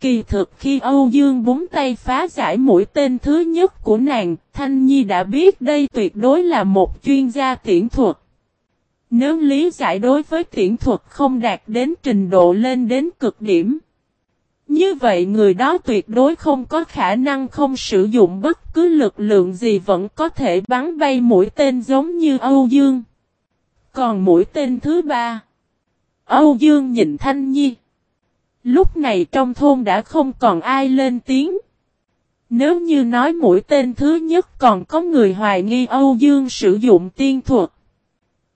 Kỳ thực khi Âu Dương búng tay phá giải mũi tên thứ nhất của nàng, Thanh Nhi đã biết đây tuyệt đối là một chuyên gia tiễn thuật. Nếu lý giải đối với tiễn thuật không đạt đến trình độ lên đến cực điểm. Như vậy người đó tuyệt đối không có khả năng không sử dụng bất cứ lực lượng gì vẫn có thể bắn bay mũi tên giống như Âu Dương. Còn mũi tên thứ ba. Âu Dương nhìn Thanh Nhi. Lúc này trong thôn đã không còn ai lên tiếng. Nếu như nói mũi tên thứ nhất còn có người hoài nghi Âu Dương sử dụng tiên thuật.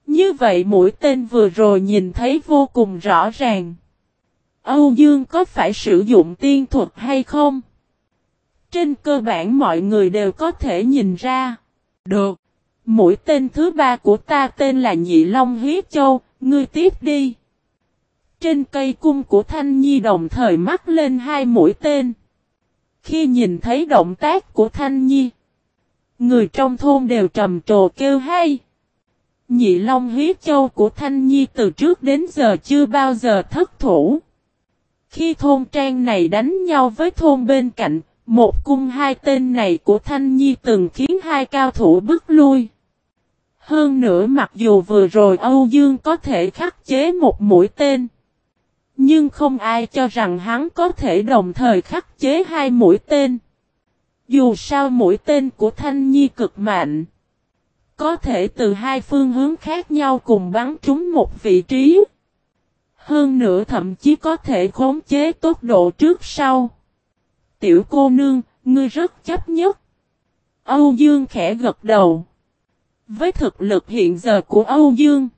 Như vậy mũi tên vừa rồi nhìn thấy vô cùng rõ ràng. Âu Dương có phải sử dụng tiên thuật hay không? Trên cơ bản mọi người đều có thể nhìn ra. Được. Mũi tên thứ ba của ta tên là Nhị Long Hiếp Châu, ngươi tiếp đi. Trên cây cung của Thanh Nhi đồng thời mắc lên hai mũi tên. Khi nhìn thấy động tác của Thanh Nhi, người trong thôn đều trầm trồ kêu hay. Nhị Long Hí Châu của Thanh Nhi từ trước đến giờ chưa bao giờ thất thủ. Khi thôn trang này đánh nhau với thôn bên cạnh, một cung hai tên này của Thanh Nhi từng khiến hai cao thủ bức lui. Hơn nữa mặc dù vừa rồi Âu Dương có thể khắc chế một mũi tên. Nhưng không ai cho rằng hắn có thể đồng thời khắc chế hai mũi tên. Dù sao mũi tên của Thanh Nhi cực mạnh. Có thể từ hai phương hướng khác nhau cùng bắn trúng một vị trí. Hơn nữa thậm chí có thể khống chế tốc độ trước sau. Tiểu cô nương, ngươi rất chấp nhất. Âu Dương khẽ gật đầu. Với thực lực hiện giờ của Âu Dương,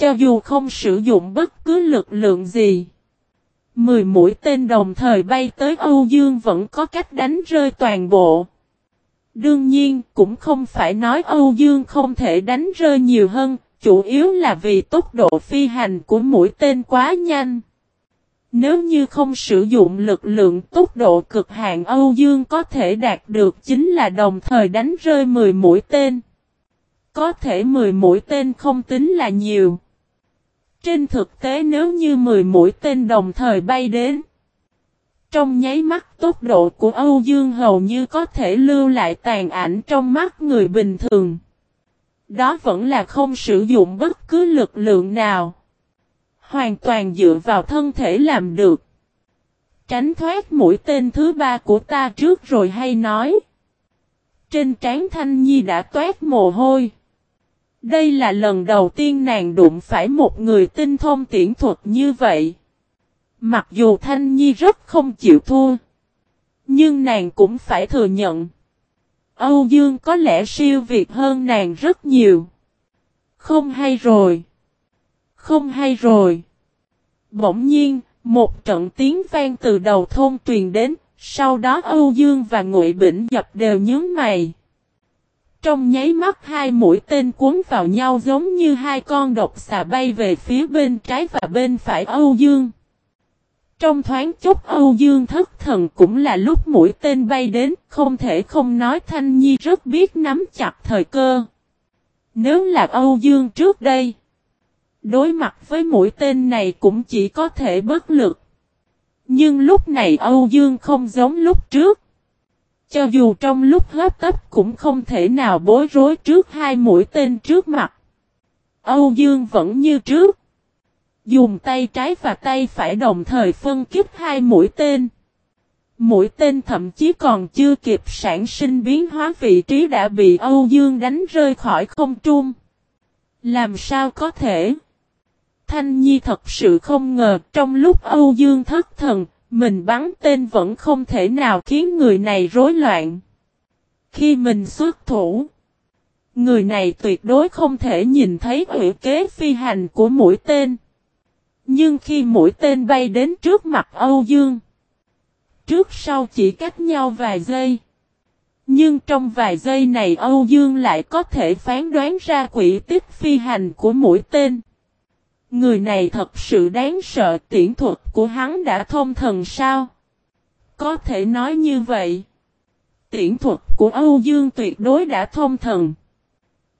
cho dù không sử dụng bất cứ lực lượng gì, mười mũi tên đồng thời bay tới Âu Dương vẫn có cách đánh rơi toàn bộ. Đương nhiên, cũng không phải nói Âu Dương không thể đánh rơi nhiều hơn, chủ yếu là vì tốc độ phi hành của mũi tên quá nhanh. Nếu như không sử dụng lực lượng tốc độ cực hạn Âu Dương có thể đạt được chính là đồng thời đánh rơi 10 mũi tên. Có thể 10 mũi tên không tính là nhiều. Trên thực tế nếu như 10 mũi tên đồng thời bay đến. Trong nháy mắt tốc độ của Âu Dương hầu như có thể lưu lại tàn ảnh trong mắt người bình thường. Đó vẫn là không sử dụng bất cứ lực lượng nào. Hoàn toàn dựa vào thân thể làm được. Tránh thoát mũi tên thứ ba của ta trước rồi hay nói. Trên trán Thanh Nhi đã toát mồ hôi. Đây là lần đầu tiên nàng đụng phải một người tinh thông tiễn thuật như vậy. Mặc dù Thanh Nhi rất không chịu thua. Nhưng nàng cũng phải thừa nhận. Âu Dương có lẽ siêu việt hơn nàng rất nhiều. Không hay rồi. Không hay rồi. Bỗng nhiên, một trận tiếng vang từ đầu thôn truyền đến, sau đó Âu Dương và Ngụy Bỉnh Dập đều nhướng mày. Trong nháy mắt hai mũi tên cuốn vào nhau giống như hai con độc xà bay về phía bên trái và bên phải Âu Dương. Trong thoáng chốc Âu Dương thất thần cũng là lúc mũi tên bay đến, không thể không nói Thanh Nhi rất biết nắm chặt thời cơ. Nếu là Âu Dương trước đây, đối mặt với mũi tên này cũng chỉ có thể bất lực. Nhưng lúc này Âu Dương không giống lúc trước. Cho dù trong lúc hấp tấp cũng không thể nào bối rối trước hai mũi tên trước mặt. Âu Dương vẫn như trước. Dùng tay trái và tay phải đồng thời phân kích hai mũi tên. Mũi tên thậm chí còn chưa kịp sản sinh biến hóa vị trí đã bị Âu Dương đánh rơi khỏi không trung. Làm sao có thể? Thanh Nhi thật sự không ngờ trong lúc Âu Dương thất thần, mình bắn tên vẫn không thể nào khiến người này rối loạn. Khi mình xuất thủ, người này tuyệt đối không thể nhìn thấy ủy kế phi hành của mũi tên. Nhưng khi mũi tên bay đến trước mặt Âu Dương, trước sau chỉ cách nhau vài giây. Nhưng trong vài giây này Âu Dương lại có thể phán đoán ra quỹ tích phi hành của mũi tên. Người này thật sự đáng sợ, tiễn thuật của hắn đã thông thần sao? Có thể nói như vậy. Tiễn thuật của Âu Dương tuyệt đối đã thông thần.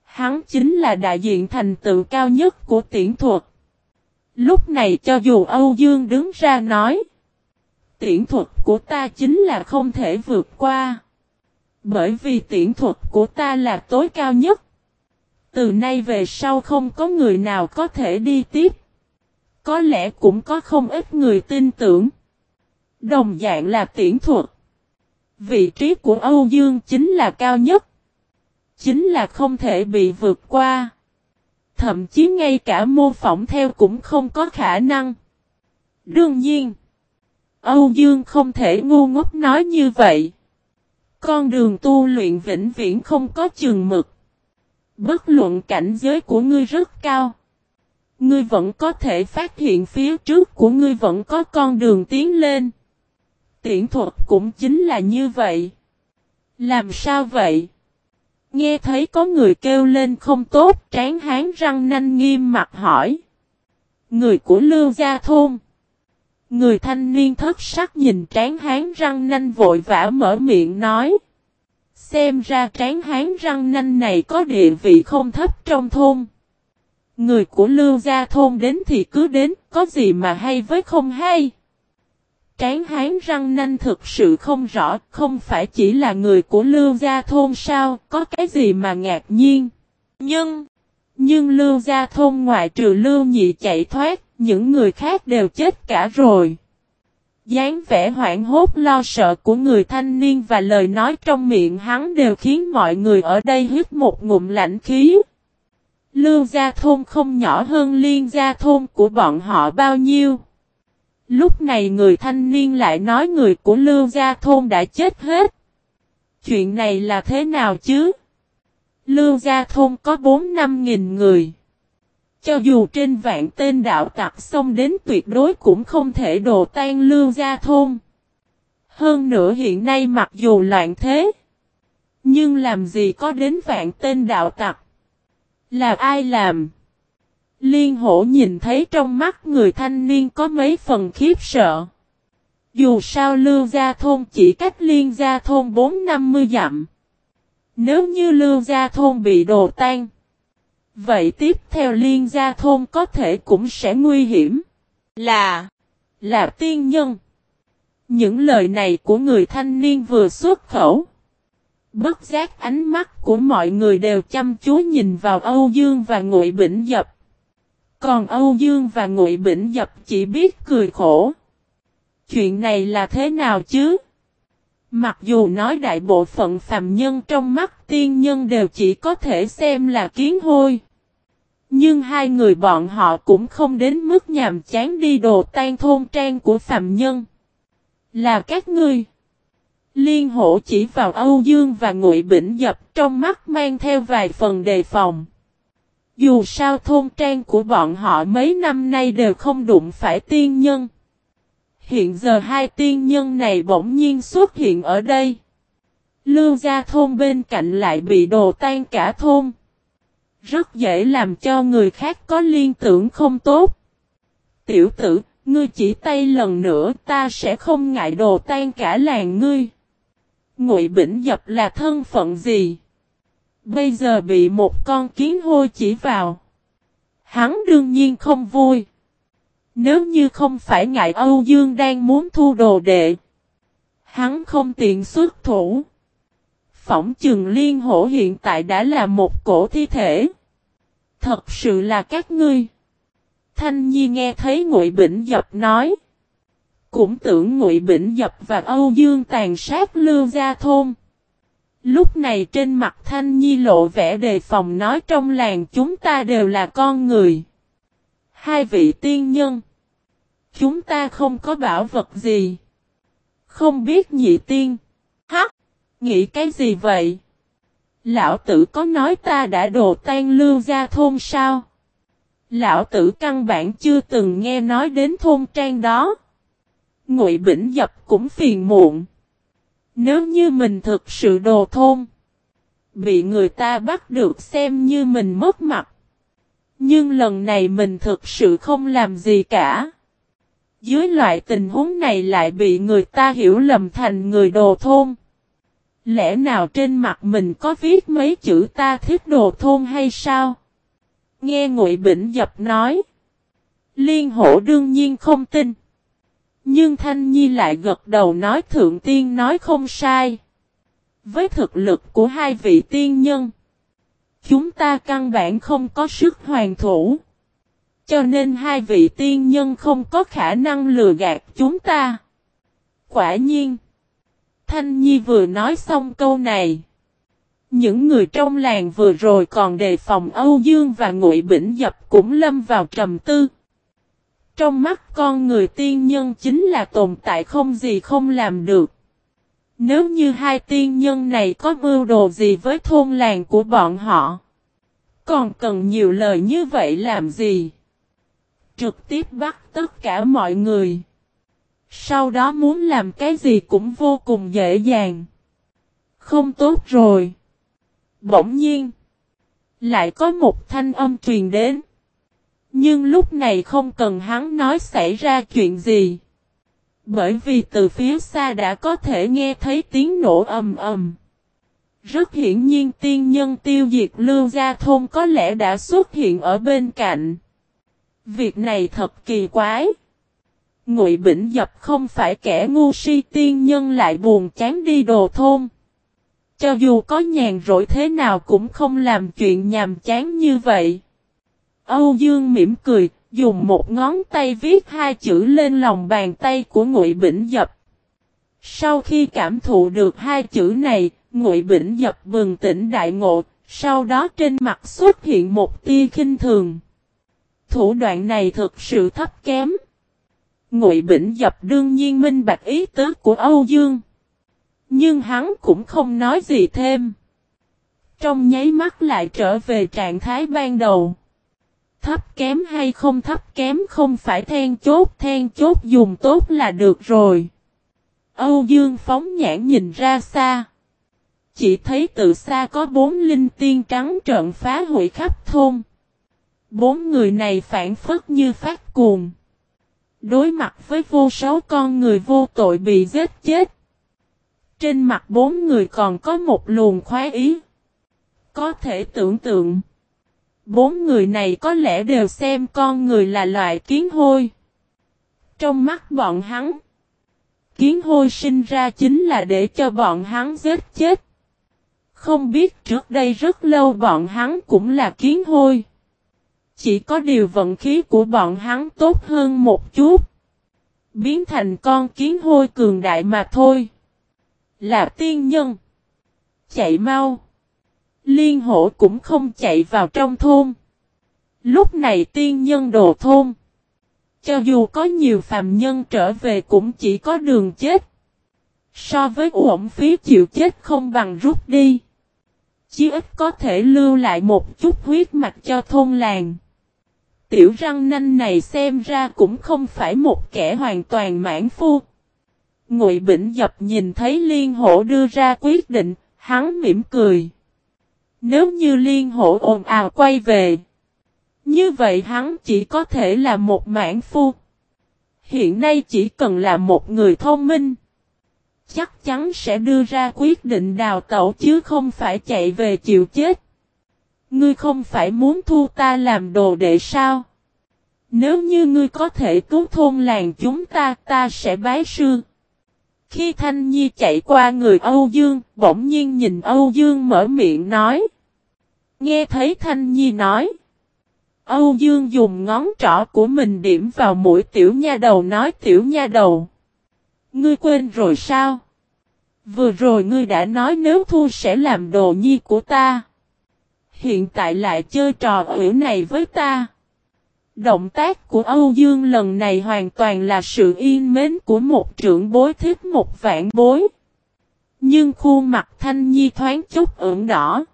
Hắn chính là đại diện thành tựu cao nhất của tiễn thuật. Lúc này cho dù Âu Dương đứng ra nói. tiễn thuật của ta chính là không thể vượt qua. Bởi vì tiễn thuật của ta là tối cao nhất. Từ nay về sau không có người nào có thể đi tiếp. Có lẽ cũng có không ít người tin tưởng. Đồng dạng là tiễn thuật. Vị trí của Âu Dương chính là cao nhất. Chính là không thể bị vượt qua. Thậm chí ngay cả mô phỏng theo cũng không có khả năng. Đương nhiên. Âu Dương không thể ngu ngốc nói như vậy. Con đường tu luyện vĩnh viễn không có chừng mực. Bất luận cảnh giới của ngươi rất cao. Ngươi vẫn có thể phát hiện phía trước của ngươi vẫn có con đường tiến lên. Tiễn thuật cũng chính là như vậy. Làm sao vậy? Nghe thấy có người kêu lên không tốt, tráng hán răng nanh nghiêm mặt hỏi. Người của Lưu Gia Thôn. Người thanh niên thất sắc nhìn tráng hán răng nanh vội vã mở miệng nói. Xem ra tráng hán răng nanh này có địa vị không thấp trong thôn. Người của Lưu Gia Thôn đến thì cứ đến, có gì mà hay với không hay. Tráng hán răng nanh thực sự không rõ, không phải chỉ là người của Lưu Gia Thôn sao, có cái gì mà ngạc nhiên. Nhưng, nhưng Lưu Gia Thôn ngoại trừ Lưu Nhị chạy thoát, những người khác đều chết cả rồi dáng vẻ hoảng hốt lo sợ của người thanh niên và lời nói trong miệng hắn đều khiến mọi người ở đây hít một ngụm lạnh khí. Lưu gia thôn không nhỏ hơn liên gia thôn của bọn họ bao nhiêu. Lúc này người thanh niên lại nói người của Lưu gia thôn đã chết hết. Chuyện này là thế nào chứ? Lưu gia thôn có 4-5 nghìn người. Cho dù trên vạn tên đạo tặc xông đến tuyệt đối cũng không thể đồ tan lưu gia thôn. Hơn nữa hiện nay mặc dù loạn thế. Nhưng làm gì có đến vạn tên đạo tặc. Là ai làm? Liên hổ nhìn thấy trong mắt người thanh niên có mấy phần khiếp sợ. Dù sao lưu gia thôn chỉ cách liên gia thôn 4-50 dặm. Nếu như lưu gia thôn bị đồ tan. Vậy tiếp theo liên gia thôn có thể cũng sẽ nguy hiểm. Là. Là tiên nhân. Những lời này của người thanh niên vừa xuất khẩu. Bất giác ánh mắt của mọi người đều chăm chú nhìn vào Âu Dương và Ngụy Bỉnh Dập. Còn Âu Dương và Ngụy Bỉnh Dập chỉ biết cười khổ. Chuyện này là thế nào chứ? Mặc dù nói đại bộ phận phàm nhân trong mắt tiên nhân đều chỉ có thể xem là kiến hôi. Nhưng hai người bọn họ cũng không đến mức nhàm chán đi đồ tan thôn trang của phàm nhân. Là các ngươi. Liên hổ chỉ vào Âu Dương và Ngụy Bỉnh Dập trong mắt mang theo vài phần đề phòng. Dù sao thôn trang của bọn họ mấy năm nay đều không đụng phải tiên nhân. Hiện giờ hai tiên nhân này bỗng nhiên xuất hiện ở đây. Lưu gia thôn bên cạnh lại bị đồ tan cả thôn. Rất dễ làm cho người khác có liên tưởng không tốt. Tiểu tử, ngươi chỉ tay lần nữa ta sẽ không ngại đồ tan cả làng ngươi. Ngụy Bỉnh Dập là thân phận gì? Bây giờ bị một con kiến hôi chỉ vào. Hắn đương nhiên không vui. Nếu như không phải ngại Âu Dương đang muốn thu đồ đệ. Hắn không tiện xuất thủ. Phỏng trừng liên hổ hiện tại đã là một cổ thi thể. Thật sự là các ngươi. Thanh Nhi nghe thấy Ngụy Bỉnh Dập nói. Cũng tưởng Ngụy Bỉnh Dập và Âu Dương tàn sát lưu gia thôn. Lúc này trên mặt Thanh Nhi lộ vẻ đề phòng nói trong làng chúng ta đều là con người. Hai vị tiên nhân. Chúng ta không có bảo vật gì. Không biết nhị tiên. Hắc! Nghĩ cái gì vậy? Lão tử có nói ta đã đồ tan lưu ra thôn sao? Lão tử căn bản chưa từng nghe nói đến thôn trang đó. Ngụy Bỉnh Dập cũng phiền muộn. Nếu như mình thực sự đồ thôn, bị người ta bắt được xem như mình mất mặt. Nhưng lần này mình thực sự không làm gì cả. Dưới loại tình huống này lại bị người ta hiểu lầm thành người đồ thôn. Lẽ nào trên mặt mình có viết mấy chữ ta thích đồ thôn hay sao? Nghe Ngụy Bỉnh Dập nói. Liên hổ đương nhiên không tin. Nhưng Thanh Nhi lại gật đầu nói thượng tiên nói không sai. Với thực lực của hai vị tiên nhân, chúng ta căn bản không có sức hoàn thủ. Cho nên hai vị tiên nhân không có khả năng lừa gạt chúng ta. Quả nhiên, Thanh Nhi vừa nói xong câu này. Những người trong làng vừa rồi còn đề phòng Âu Dương và Ngụy Bỉnh Dập cũng lâm vào trầm tư. Trong mắt con người tiên nhân chính là tồn tại không gì không làm được. Nếu như hai tiên nhân này có mưu đồ gì với thôn làng của bọn họ, còn cần nhiều lời như vậy làm gì? Trực tiếp bắt tất cả mọi người. Sau đó muốn làm cái gì cũng vô cùng dễ dàng. Không tốt rồi. Bỗng nhiên. Lại có một thanh âm truyền đến. Nhưng lúc này không cần hắn nói xảy ra chuyện gì. Bởi vì từ phía xa đã có thể nghe thấy tiếng nổ ầm ầm. Rất hiển nhiên tiên nhân tiêu diệt lưu gia thôn có lẽ đã xuất hiện ở bên cạnh. Việc này thật kỳ quái. Ngụy Bỉnh Dập không phải kẻ ngu si tiên nhân lại buồn chán đi đồ thôn. Cho dù có nhàn rỗi thế nào cũng không làm chuyện nhàm chán như vậy. Âu Dương mỉm cười, dùng một ngón tay viết hai chữ lên lòng bàn tay của Ngụy Bỉnh Dập. Sau khi cảm thụ được hai chữ này, Ngụy Bỉnh Dập bừng tỉnh đại ngộ, sau đó trên mặt xuất hiện một tia khinh thường. Thủ đoạn này thực sự thấp kém. Ngụy Bỉnh Dập đương nhiên minh bạch ý tứ của Âu Dương. Nhưng hắn cũng không nói gì thêm. Trong nháy mắt lại trở về trạng thái ban đầu. Thấp kém hay không thấp kém không phải then chốt, then chốt dùng tốt là được rồi. Âu Dương phóng nhãn nhìn ra xa. Chỉ thấy từ xa có bốn linh tiên trắng trợn phá hủy khắp thôn. Bốn người này phản phất như phát cuồng. Đối mặt với vô số con người vô tội bị giết chết. Trên mặt bốn người còn có một luồng khoái ý. Có thể tưởng tượng. Bốn người này có lẽ đều xem con người là loại kiến hôi. Trong mắt bọn hắn. Kiến hôi sinh ra chính là để cho bọn hắn giết chết. Không biết trước đây rất lâu bọn hắn cũng là kiến hôi. Chỉ có điều vận khí của bọn hắn tốt hơn một chút. Biến thành con kiến hôi cường đại mà thôi. Là tiên nhân. Chạy mau. Liên hổ cũng không chạy vào trong thôn. Lúc này tiên nhân đồ thôn. Cho dù có nhiều phàm nhân trở về cũng chỉ có đường chết. So với uổng phí chịu chết không bằng rút đi. Chí ít có thể lưu lại một chút huyết mạch cho thôn làng. Tiểu răng nanh này xem ra cũng không phải một kẻ hoàn toàn mãn phu. Ngụy Bỉnh Dập nhìn thấy Liên Hổ đưa ra quyết định, hắn mỉm cười. Nếu như Liên Hổ ồn ào quay về, như vậy hắn chỉ có thể là một mãn phu. Hiện nay chỉ cần là một người thông minh, chắc chắn sẽ đưa ra quyết định đào tẩu chứ không phải chạy về chịu chết. Ngươi không phải muốn thu ta làm đồ đệ sao? Nếu như ngươi có thể cứu thôn làng chúng ta, ta sẽ bái sư. Khi Thanh Nhi chạy qua người Âu Dương, bỗng nhiên nhìn Âu Dương mở miệng nói. Nghe thấy Thanh Nhi nói. Âu Dương dùng ngón trỏ của mình điểm vào mũi tiểu nha đầu nói tiểu nha đầu. Ngươi quên rồi sao? Vừa rồi ngươi đã nói nếu thu sẽ làm đồ nhi của ta. Hiện tại lại chơi trò ủy này với ta. Động tác của Âu Dương lần này hoàn toàn là sự yên mến của một trưởng bối thích một vạn bối. Nhưng khuôn mặt Thanh Nhi thoáng chút ửng đỏ.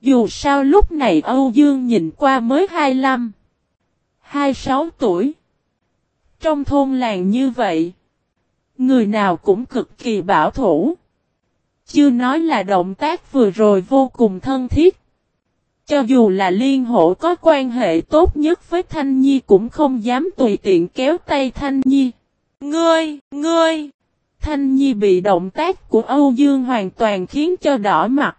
Dù sao lúc này Âu Dương nhìn qua mới 25, 26 tuổi. Trong thôn làng như vậy, người nào cũng cực kỳ bảo thủ. Chưa nói là động tác vừa rồi vô cùng thân thiết. Cho dù là liên hộ có quan hệ tốt nhất với Thanh Nhi cũng không dám tùy tiện kéo tay Thanh Nhi. Ngươi, ngươi! Thanh Nhi bị động tác của Âu Dương hoàn toàn khiến cho đỏ mặt.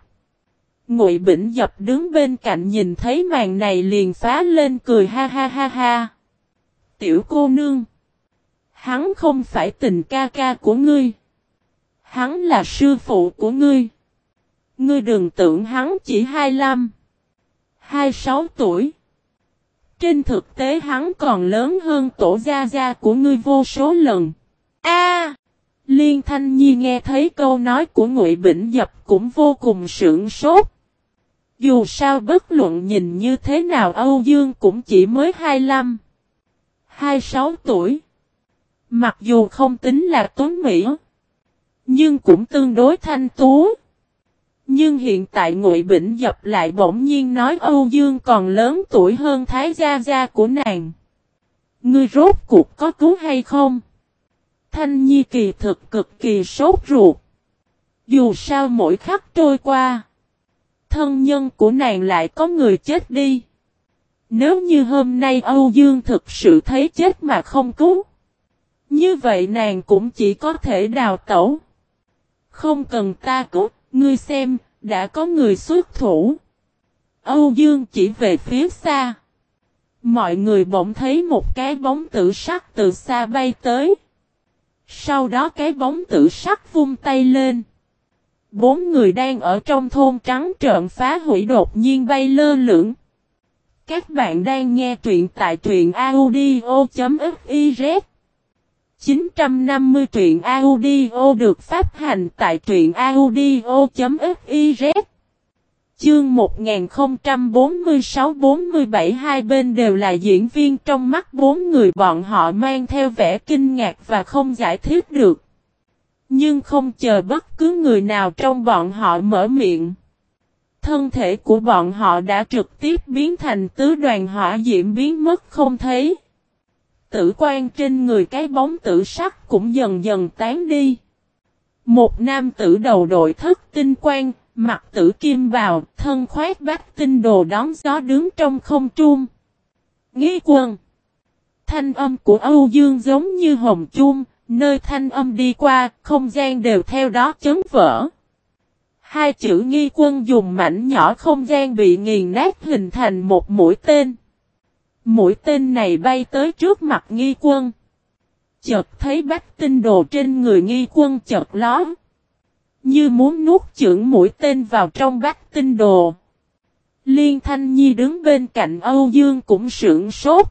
Ngụy Bỉnh Dập đứng bên cạnh nhìn thấy màn này liền phá lên cười ha ha ha ha. Tiểu cô nương! Hắn không phải tình ca ca của ngươi. Hắn là sư phụ của ngươi. Ngươi đừng tưởng hắn chỉ 25, 26 tuổi. Trên thực tế hắn còn lớn hơn tổ gia gia của ngươi vô số lần. A! Liên Thanh Nhi nghe thấy câu nói của Ngụy Bỉnh Dập cũng vô cùng sững sốt. Dù sao bất luận nhìn như thế nào Âu Dương cũng chỉ mới 25, 26 tuổi. Mặc dù không tính là tuấn Mỹ, nhưng cũng tương đối thanh tú. Nhưng hiện tại Ngụy Bỉnh Dập lại bỗng nhiên nói Âu Dương còn lớn tuổi hơn Thái Gia Gia của nàng. Ngươi rốt cuộc có cứu hay không? Thanh Nhi kỳ thực cực kỳ sốt ruột. Dù sao mỗi khắc trôi qua, thân nhân của nàng lại có người chết đi. Nếu như hôm nay Âu Dương thực sự thấy chết mà không cứu, như vậy nàng cũng chỉ có thể đào tẩu. Không cần ta cứu, ngươi xem, đã có người xuất thủ. Âu Dương chỉ về phía xa. Mọi người bỗng thấy một cái bóng tử sắc từ xa bay tới. Sau đó cái bóng tử sắc vung tay lên. Bốn người đang ở trong thôn trắng trợn phá hủy đột nhiên bay lơ lửng. Các bạn đang nghe truyện tại truyện audio.fif 950 truyện audio được phát hành tại truyện audio.fiz Chương 1046-47 hai bên đều là diễn viên trong mắt bốn người, bọn họ mang theo vẻ kinh ngạc và không giải thích được. Nhưng không chờ bất cứ người nào trong bọn họ mở miệng. Thân thể của bọn họ đã trực tiếp biến thành tứ đoàn hỏa diễm biến mất không thấy. Tử quan trên người cái bóng tử sắc cũng dần dần tán đi. Một nam tử đầu đội thất tinh quan, mặt tử kim bào, thân khoét bát tinh đồ đón gió đứng trong không trung. Nghi quân Thanh âm của Âu Dương giống như hồng chung, nơi thanh âm đi qua, không gian đều theo đó chấn vỡ. Hai chữ nghi quân dùng mảnh nhỏ không gian bị nghiền nát hình thành một mũi tên. Mũi tên này bay tới trước mặt nghi quân. Chợt thấy bách tinh đồ trên người nghi quân chợt ló. Như muốn nuốt chửng mũi tên vào trong bách tinh đồ. Liên Thanh Nhi đứng bên cạnh Âu Dương cũng sưởng sốt.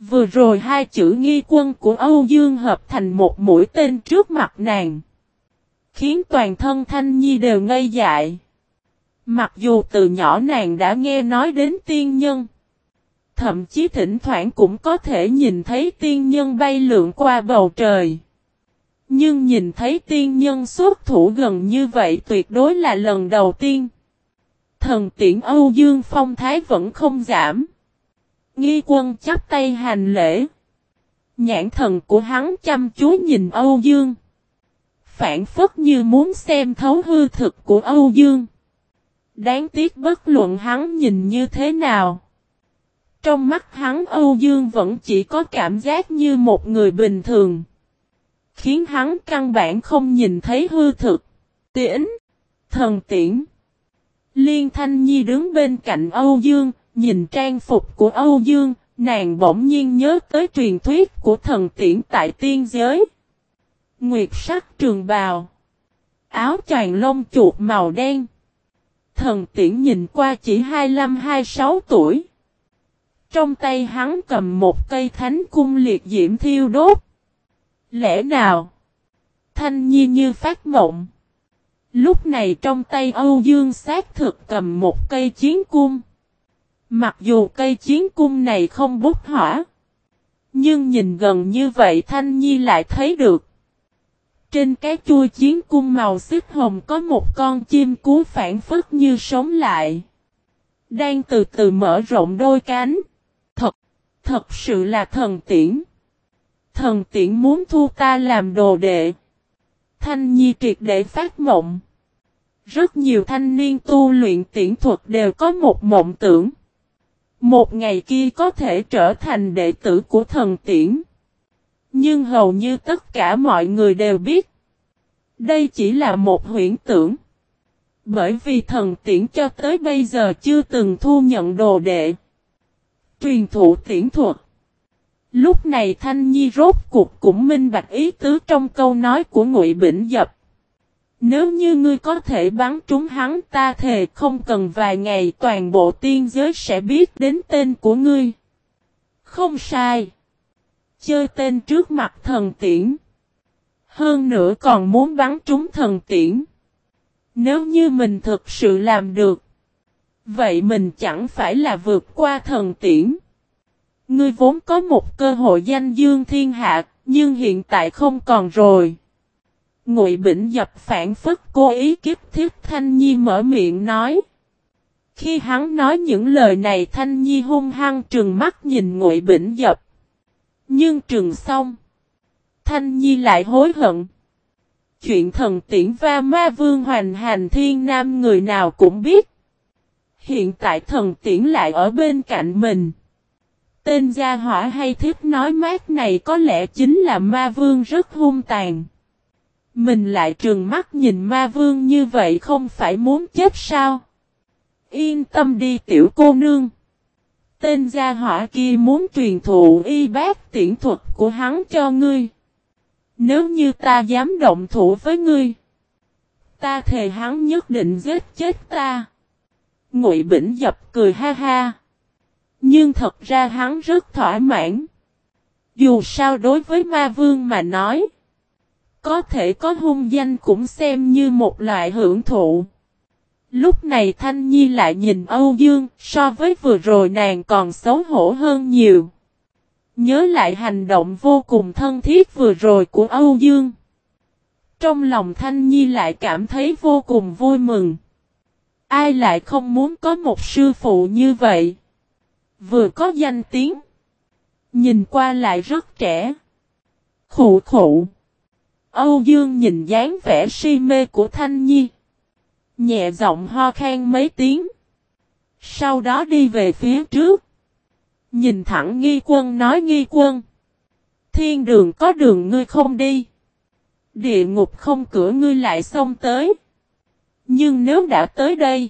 Vừa rồi hai chữ nghi quân của Âu Dương hợp thành một mũi tên trước mặt nàng. Khiến toàn thân Thanh Nhi đều ngây dại. Mặc dù từ nhỏ nàng đã nghe nói đến tiên nhân. Thậm chí thỉnh thoảng cũng có thể nhìn thấy tiên nhân bay lượn qua bầu trời. Nhưng nhìn thấy tiên nhân xuất thủ gần như vậy tuyệt đối là lần đầu tiên. Thần tiễn Âu Dương phong thái vẫn không giảm. Nghi quân chắp tay hành lễ. Nhãn thần của hắn chăm chú nhìn Âu Dương. Phản phất như muốn xem thấu hư thực của Âu Dương. Đáng tiếc bất luận hắn nhìn như thế nào. Trong mắt hắn Âu Dương vẫn chỉ có cảm giác như một người bình thường. Khiến hắn căn bản không nhìn thấy hư thực. Tiễn. Thần tiễn. Liên Thanh Nhi đứng bên cạnh Âu Dương, nhìn trang phục của Âu Dương, nàng bỗng nhiên nhớ tới truyền thuyết của thần tiễn tại tiên giới. Nguyệt sắc trường bào. Áo choàng lông chuột màu đen. Thần tiễn nhìn qua chỉ 25-26 tuổi. Trong tay hắn cầm một cây thánh cung liệt diễm thiêu đốt. Lẽ nào? Thanh nhi như phát mộng. Lúc này trong tay Âu Dương xác thực cầm một cây chiến cung. Mặc dù cây chiến cung này không bút hỏa. Nhưng nhìn gần như vậy Thanh Nhi lại thấy được. Trên cái chui chiến cung màu xích hồng có một con chim cú phản phất như sống lại. Đang từ từ mở rộng đôi cánh. Thật, sự là thần tiễn. Thần tiễn muốn thu ta làm đồ đệ. Thanh Nhi triệt để phát mộng. Rất nhiều thanh niên tu luyện tiễn thuật đều có một mộng tưởng. Một ngày kia có thể trở thành đệ tử của thần tiễn. Nhưng hầu như tất cả mọi người đều biết. Đây chỉ là một huyễn tưởng. Bởi vì thần tiễn cho tới bây giờ chưa từng thu nhận đồ đệ. Truyền thụ tiễn thuật. Lúc này Thanh Nhi rốt cuộc cũng minh bạch ý tứ trong câu nói của Ngụy Bỉnh Dập. Nếu như ngươi có thể bắn trúng hắn, ta thề không cần vài ngày toàn bộ tiên giới sẽ biết đến tên của ngươi. Không sai. Chơi tên trước mặt thần tiễn. Hơn nữa còn muốn bắn trúng thần tiễn. Nếu như mình thực sự làm được. Vậy mình chẳng phải là vượt qua thần tiễn. Ngươi vốn có một cơ hội danh dương thiên hạ, nhưng hiện tại không còn rồi. Ngụy Bỉnh dập phản phất cố ý kiếp thiết Thanh Nhi mở miệng nói. Khi hắn nói những lời này Thanh Nhi hung hăng trừng mắt nhìn Ngụy Bỉnh dập. Nhưng trừng xong. Thanh Nhi lại hối hận. Chuyện thần tiễn va ma vương hoành hành thiên nam người nào cũng biết. Hiện tại thần tiễn lại ở bên cạnh mình. Tên gia hỏa hay thiết nói mát này có lẽ chính là ma vương rất hung tàn. Mình lại trừng mắt nhìn ma vương như vậy không phải muốn chết sao? Yên tâm đi tiểu cô nương. Tên gia hỏa kia muốn truyền thụ y bác tiễn thuật của hắn cho ngươi. Nếu như ta dám động thủ với ngươi. Ta thề hắn nhất định giết chết ta. Ngụy Bỉnh dập cười ha ha. Nhưng thật ra hắn rất thỏa mãn. Dù sao đối với ma vương mà nói. Có thể có hung danh cũng xem như một loại hưởng thụ. Lúc này Thanh Nhi lại nhìn Âu Dương, so với vừa rồi nàng còn xấu hổ hơn nhiều. Nhớ lại hành động vô cùng thân thiết vừa rồi của Âu Dương. Trong lòng Thanh Nhi lại cảm thấy vô cùng vui mừng. Ai lại không muốn có một sư phụ như vậy? Vừa có danh tiếng. Nhìn qua lại rất trẻ. Khủ khủ. Âu Dương nhìn dáng vẻ si mê của Thanh Nhi. Nhẹ giọng ho khan mấy tiếng. Sau đó đi về phía trước. Nhìn thẳng nghi quân, nói nghi quân. Thiên đường có đường ngươi không đi. Địa ngục không cửa ngươi lại xông tới. Nhưng nếu đã tới đây.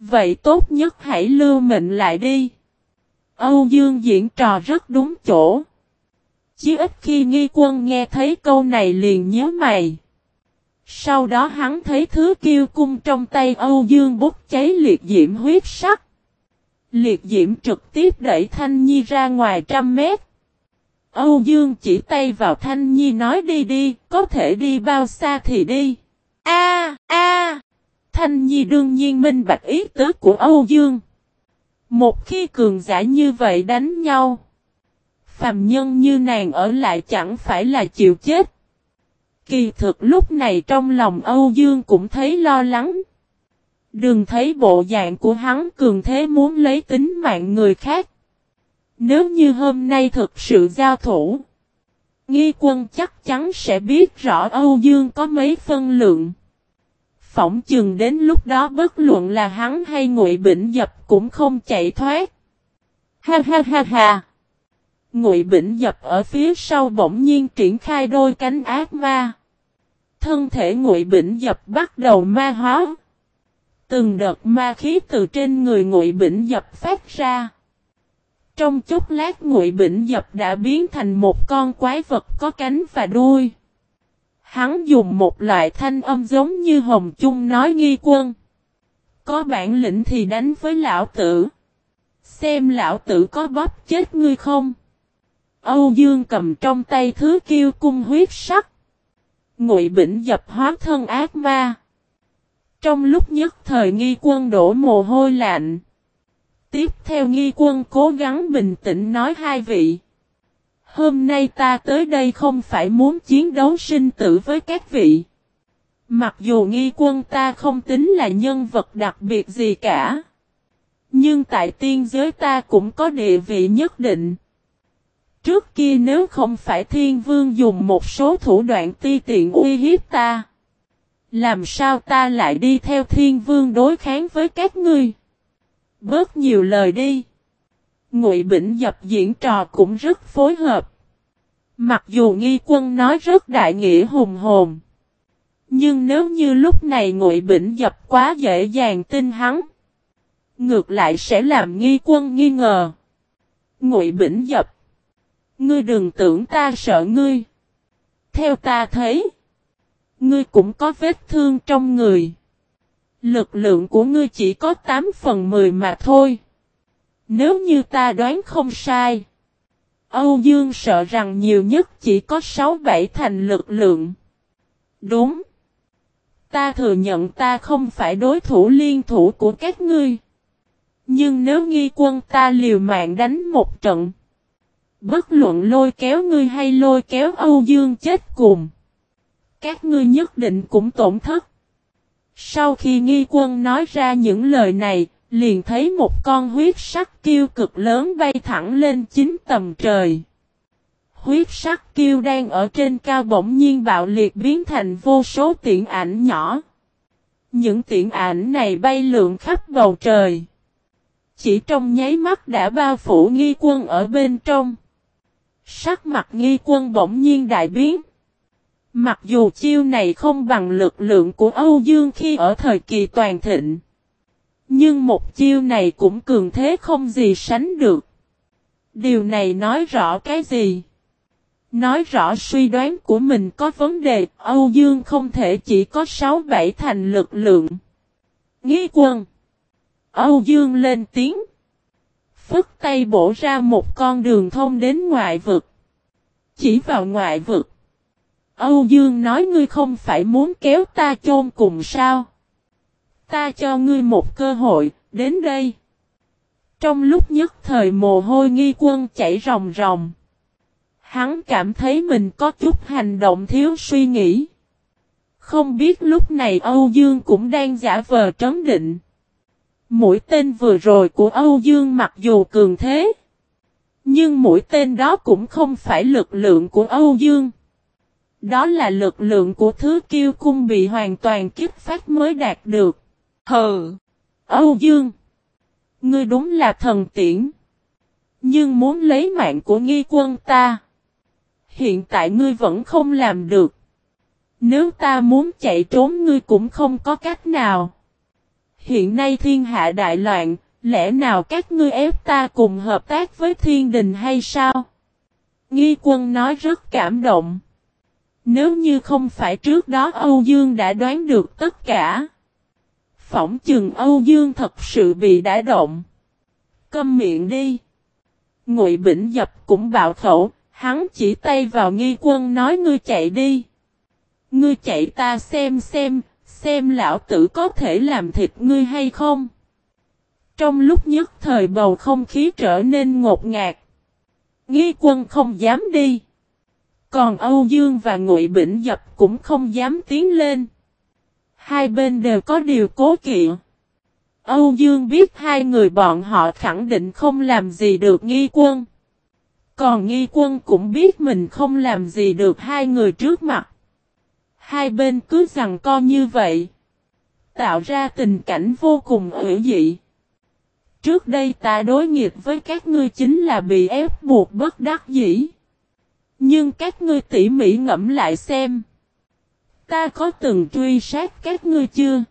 Vậy tốt nhất hãy lưu mệnh lại đi. Âu Dương diễn trò rất đúng chỗ. Chứ ít khi nghi quân nghe thấy câu này liền nhớ mày. Sau đó hắn thấy thứ kiêu cung trong tay Âu Dương bút cháy liệt diễm huyết sắc. Liệt diễm trực tiếp đẩy Thanh Nhi ra ngoài trăm mét. Âu Dương chỉ tay vào Thanh Nhi nói đi đi, có thể đi bao xa thì đi. A a Thanh Nhi đương nhiên minh bạch ý tứ của Âu Dương. Một khi cường giả như vậy đánh nhau. Phàm nhân như nàng ở lại chẳng phải là chịu chết. Kỳ thực lúc này trong lòng Âu Dương cũng thấy lo lắng. Đừng thấy bộ dạng của hắn cường thế muốn lấy tính mạng người khác. Nếu như hôm nay thực sự giao thủ. Nghi quân chắc chắn sẽ biết rõ Âu Dương có mấy phân lượng. Phỏng chừng đến lúc đó bất luận là hắn hay ngụy Bỉnh Dập cũng không chạy thoát. Ha ha ha ha. Ngụy Bỉnh Dập ở phía sau bỗng nhiên triển khai đôi cánh ác ma. Thân thể Ngụy Bỉnh Dập bắt đầu ma hóa. Từng đợt ma khí từ trên người Ngụy Bỉnh Dập phát ra. Trong chốc lát Ngụy Bỉnh Dập đã biến thành một con quái vật có cánh và đuôi. Hắn dùng một loại thanh âm giống như hồng chung nói nghi quân. Có bản lĩnh thì đánh với lão tử. Xem lão tử có bóp chết ngươi không? Âu Dương cầm trong tay thứ kiêu cung huyết sắc. Ngụy Bỉnh dập hóa thân ác ma. Trong lúc nhất thời nghi quân đổ mồ hôi lạnh. Tiếp theo nghi quân cố gắng bình tĩnh nói hai vị. Hôm nay ta tới đây không phải muốn chiến đấu sinh tử với các vị. Mặc dù nghi quân ta không tính là nhân vật đặc biệt gì cả. Nhưng tại tiên giới ta cũng có địa vị nhất định. Trước kia nếu không phải thiên vương dùng một số thủ đoạn ti tiện uy hiếp ta. Làm sao ta lại đi theo thiên vương đối kháng với các ngươi? Bớt nhiều lời đi. Ngụy Bỉnh dập diễn trò cũng rất phối hợp. Mặc dù nghi quân nói rất đại nghĩa hùng hồn. Nhưng nếu như lúc này Ngụy Bỉnh dập quá dễ dàng tin hắn. Ngược lại sẽ làm nghi quân nghi ngờ. Ngụy Bỉnh dập. Ngươi đừng tưởng ta sợ ngươi. Theo ta thấy. Ngươi cũng có vết thương trong người. Lực lượng của ngươi chỉ có 8 phần 10 mà thôi. Nếu như ta đoán không sai. Âu Dương sợ rằng nhiều nhất chỉ có 6-7 thành lực lượng. Đúng. Ta thừa nhận ta không phải đối thủ liên thủ của các ngươi. Nhưng nếu nghi quân ta liều mạng đánh một trận. Bất luận lôi kéo ngươi hay lôi kéo Âu Dương chết cùng. Các ngươi nhất định cũng tổn thất. Sau khi nghi quân nói ra những lời này, liền thấy một con huyết sắc kiêu cực lớn bay thẳng lên chín tầm trời. Huyết sắc kiêu đang ở trên cao bỗng nhiên bạo liệt biến thành vô số tiện ảnh nhỏ. Những tiện ảnh này bay lượn khắp bầu trời. Chỉ trong nháy mắt đã bao phủ nghi quân ở bên trong. Sắc mặt nghi quân bỗng nhiên đại biến. Mặc dù chiêu này không bằng lực lượng của Âu Dương khi ở thời kỳ toàn thịnh. Nhưng một chiêu này cũng cường thế không gì sánh được. Điều này nói rõ cái gì? Nói rõ suy đoán của mình có vấn đề, Âu Dương không thể chỉ có 6-7 thành lực lượng. Nghĩ quân. Âu Dương lên tiếng. Phức tay bổ ra một con đường thông đến ngoại vực. Chỉ vào ngoại vực. Âu Dương nói ngươi không phải muốn kéo ta chôn cùng sao? Ta cho ngươi một cơ hội, đến đây. Trong lúc nhất thời mồ hôi nghi quân chảy ròng ròng. Hắn cảm thấy mình có chút hành động thiếu suy nghĩ. Không biết lúc này Âu Dương cũng đang giả vờ trấn định. Mũi tên vừa rồi của Âu Dương mặc dù cường thế. Nhưng mũi tên đó cũng không phải lực lượng của Âu Dương. Đó là lực lượng của thứ kiêu cung bị hoàn toàn kích phát mới đạt được. Hừ! Âu Dương! Ngươi đúng là thần tiễn. Nhưng muốn lấy mạng của nghi quân ta. Hiện tại ngươi vẫn không làm được. Nếu ta muốn chạy trốn ngươi cũng không có cách nào. Hiện nay thiên hạ đại loạn, lẽ nào các ngươi ép ta cùng hợp tác với thiên đình hay sao? Nghi quân nói rất cảm động. Nếu như không phải trước đó Âu Dương đã đoán được tất cả. Phỏng chừng Âu Dương thật sự bị đả động. Câm miệng đi. Ngụy Bỉnh Dập cũng bạo khẩu, hắn chỉ tay vào nghi quân nói ngươi chạy đi. Ngươi chạy ta xem xem, xem lão tử có thể làm thịt ngươi hay không. Trong lúc nhất thời bầu không khí trở nên ngột ngạt. Nghi quân không dám đi. Còn Âu Dương và Ngụy Bỉnh Dập cũng không dám tiến lên. Hai bên đều có điều cố kỵ. Âu Dương biết hai người bọn họ khẳng định không làm gì được nghi quân. Còn nghi quân cũng biết mình không làm gì được hai người trước mặt. Hai bên cứ rằng co như vậy. Tạo ra tình cảnh vô cùng ủy dị. Trước đây ta đối nghịch với các ngươi chính là bị ép buộc bất đắc dĩ. Nhưng các ngươi tỉ mỉ ngẫm lại xem. Ta có từng truy sát các ngươi chưa?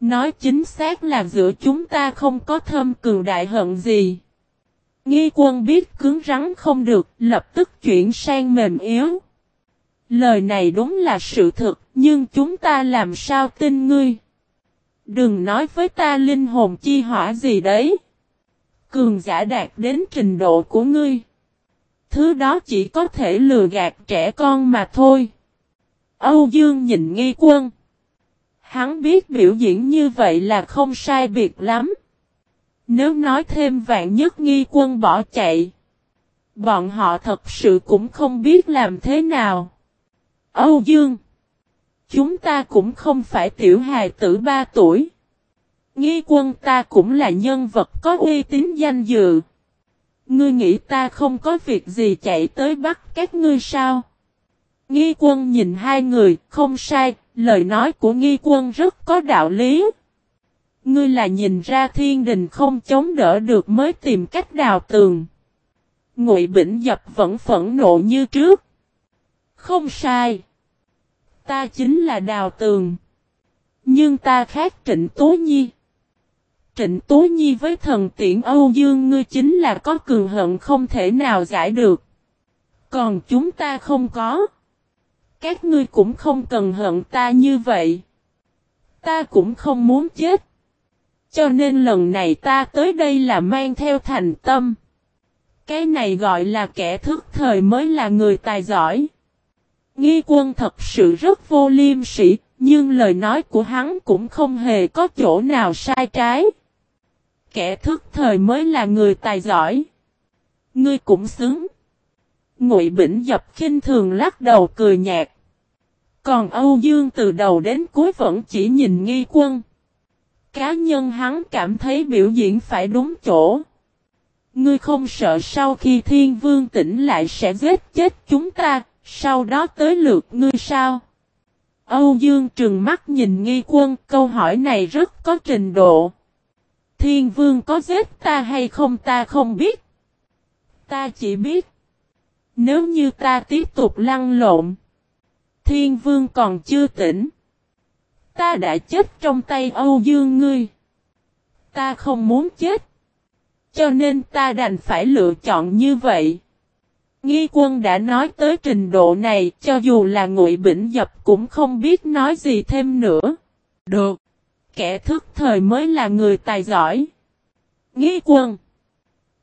Nói chính xác là giữa chúng ta không có thâm cường đại hận gì. Nghi quân biết cứng rắn không được, lập tức chuyển sang mềm yếu. Lời này đúng là sự thật, nhưng chúng ta làm sao tin ngươi? Đừng nói với ta linh hồn chi hỏa gì đấy. Cường giả đạt đến trình độ của ngươi. Thứ đó chỉ có thể lừa gạt trẻ con mà thôi. Âu Dương nhìn nghi quân. Hắn biết biểu diễn như vậy là không sai biệt lắm. Nếu nói thêm vạn nhất nghi quân bỏ chạy. Bọn họ thật sự cũng không biết làm thế nào. Âu Dương. Chúng ta cũng không phải tiểu hài tử ba tuổi. Nghi quân ta cũng là nhân vật có uy tín danh dự. Ngươi nghĩ ta không có việc gì chạy tới bắt các ngươi sao? Nghi quân nhìn hai người, không sai, lời nói của nghi quân rất có đạo lý. Ngươi là nhìn ra thiên đình không chống đỡ được mới tìm cách đào tường. Ngụy Bỉnh Dập vẫn phẫn nộ như trước. Không sai. Ta chính là đào tường. Nhưng ta khác Trịnh Tố Nhi. Trịnh Tố Nhi với thần tiện Âu Dương ngươi chính là có cường hận không thể nào giải được. Còn chúng ta không có. Các ngươi cũng không cần hận ta như vậy. Ta cũng không muốn chết. Cho nên lần này ta tới đây là mang theo thành tâm. Cái này gọi là kẻ thức thời mới là người tài giỏi. Nghi quân thật sự rất vô liêm sĩ, nhưng lời nói của hắn cũng không hề có chỗ nào sai trái. Kẻ thức thời mới là người tài giỏi. Ngươi cũng xứng. Ngụy Bỉnh Dập khinh thường lắc đầu cười nhạt. Còn Âu Dương từ đầu đến cuối vẫn chỉ nhìn nghi quân. Cá nhân hắn cảm thấy biểu diễn phải đúng chỗ. Ngươi không sợ sau khi thiên vương tỉnh lại sẽ giết chết chúng ta, sau đó tới lượt ngươi sao? Âu Dương trừng mắt nhìn nghi quân, câu hỏi này rất có trình độ. Thiên vương có giết ta hay không ta không biết. Ta chỉ biết. Nếu như ta tiếp tục lăn lộn. Thiên vương còn chưa tỉnh. Ta đã chết trong tay Âu Dương ngươi. Ta không muốn chết. Cho nên ta đành phải lựa chọn như vậy. Nghi quân đã nói tới trình độ này, cho dù là ngụy bỉnh dập cũng không biết nói gì thêm nữa. Được. Kẻ thức thời mới là người tài giỏi. Nghi quân.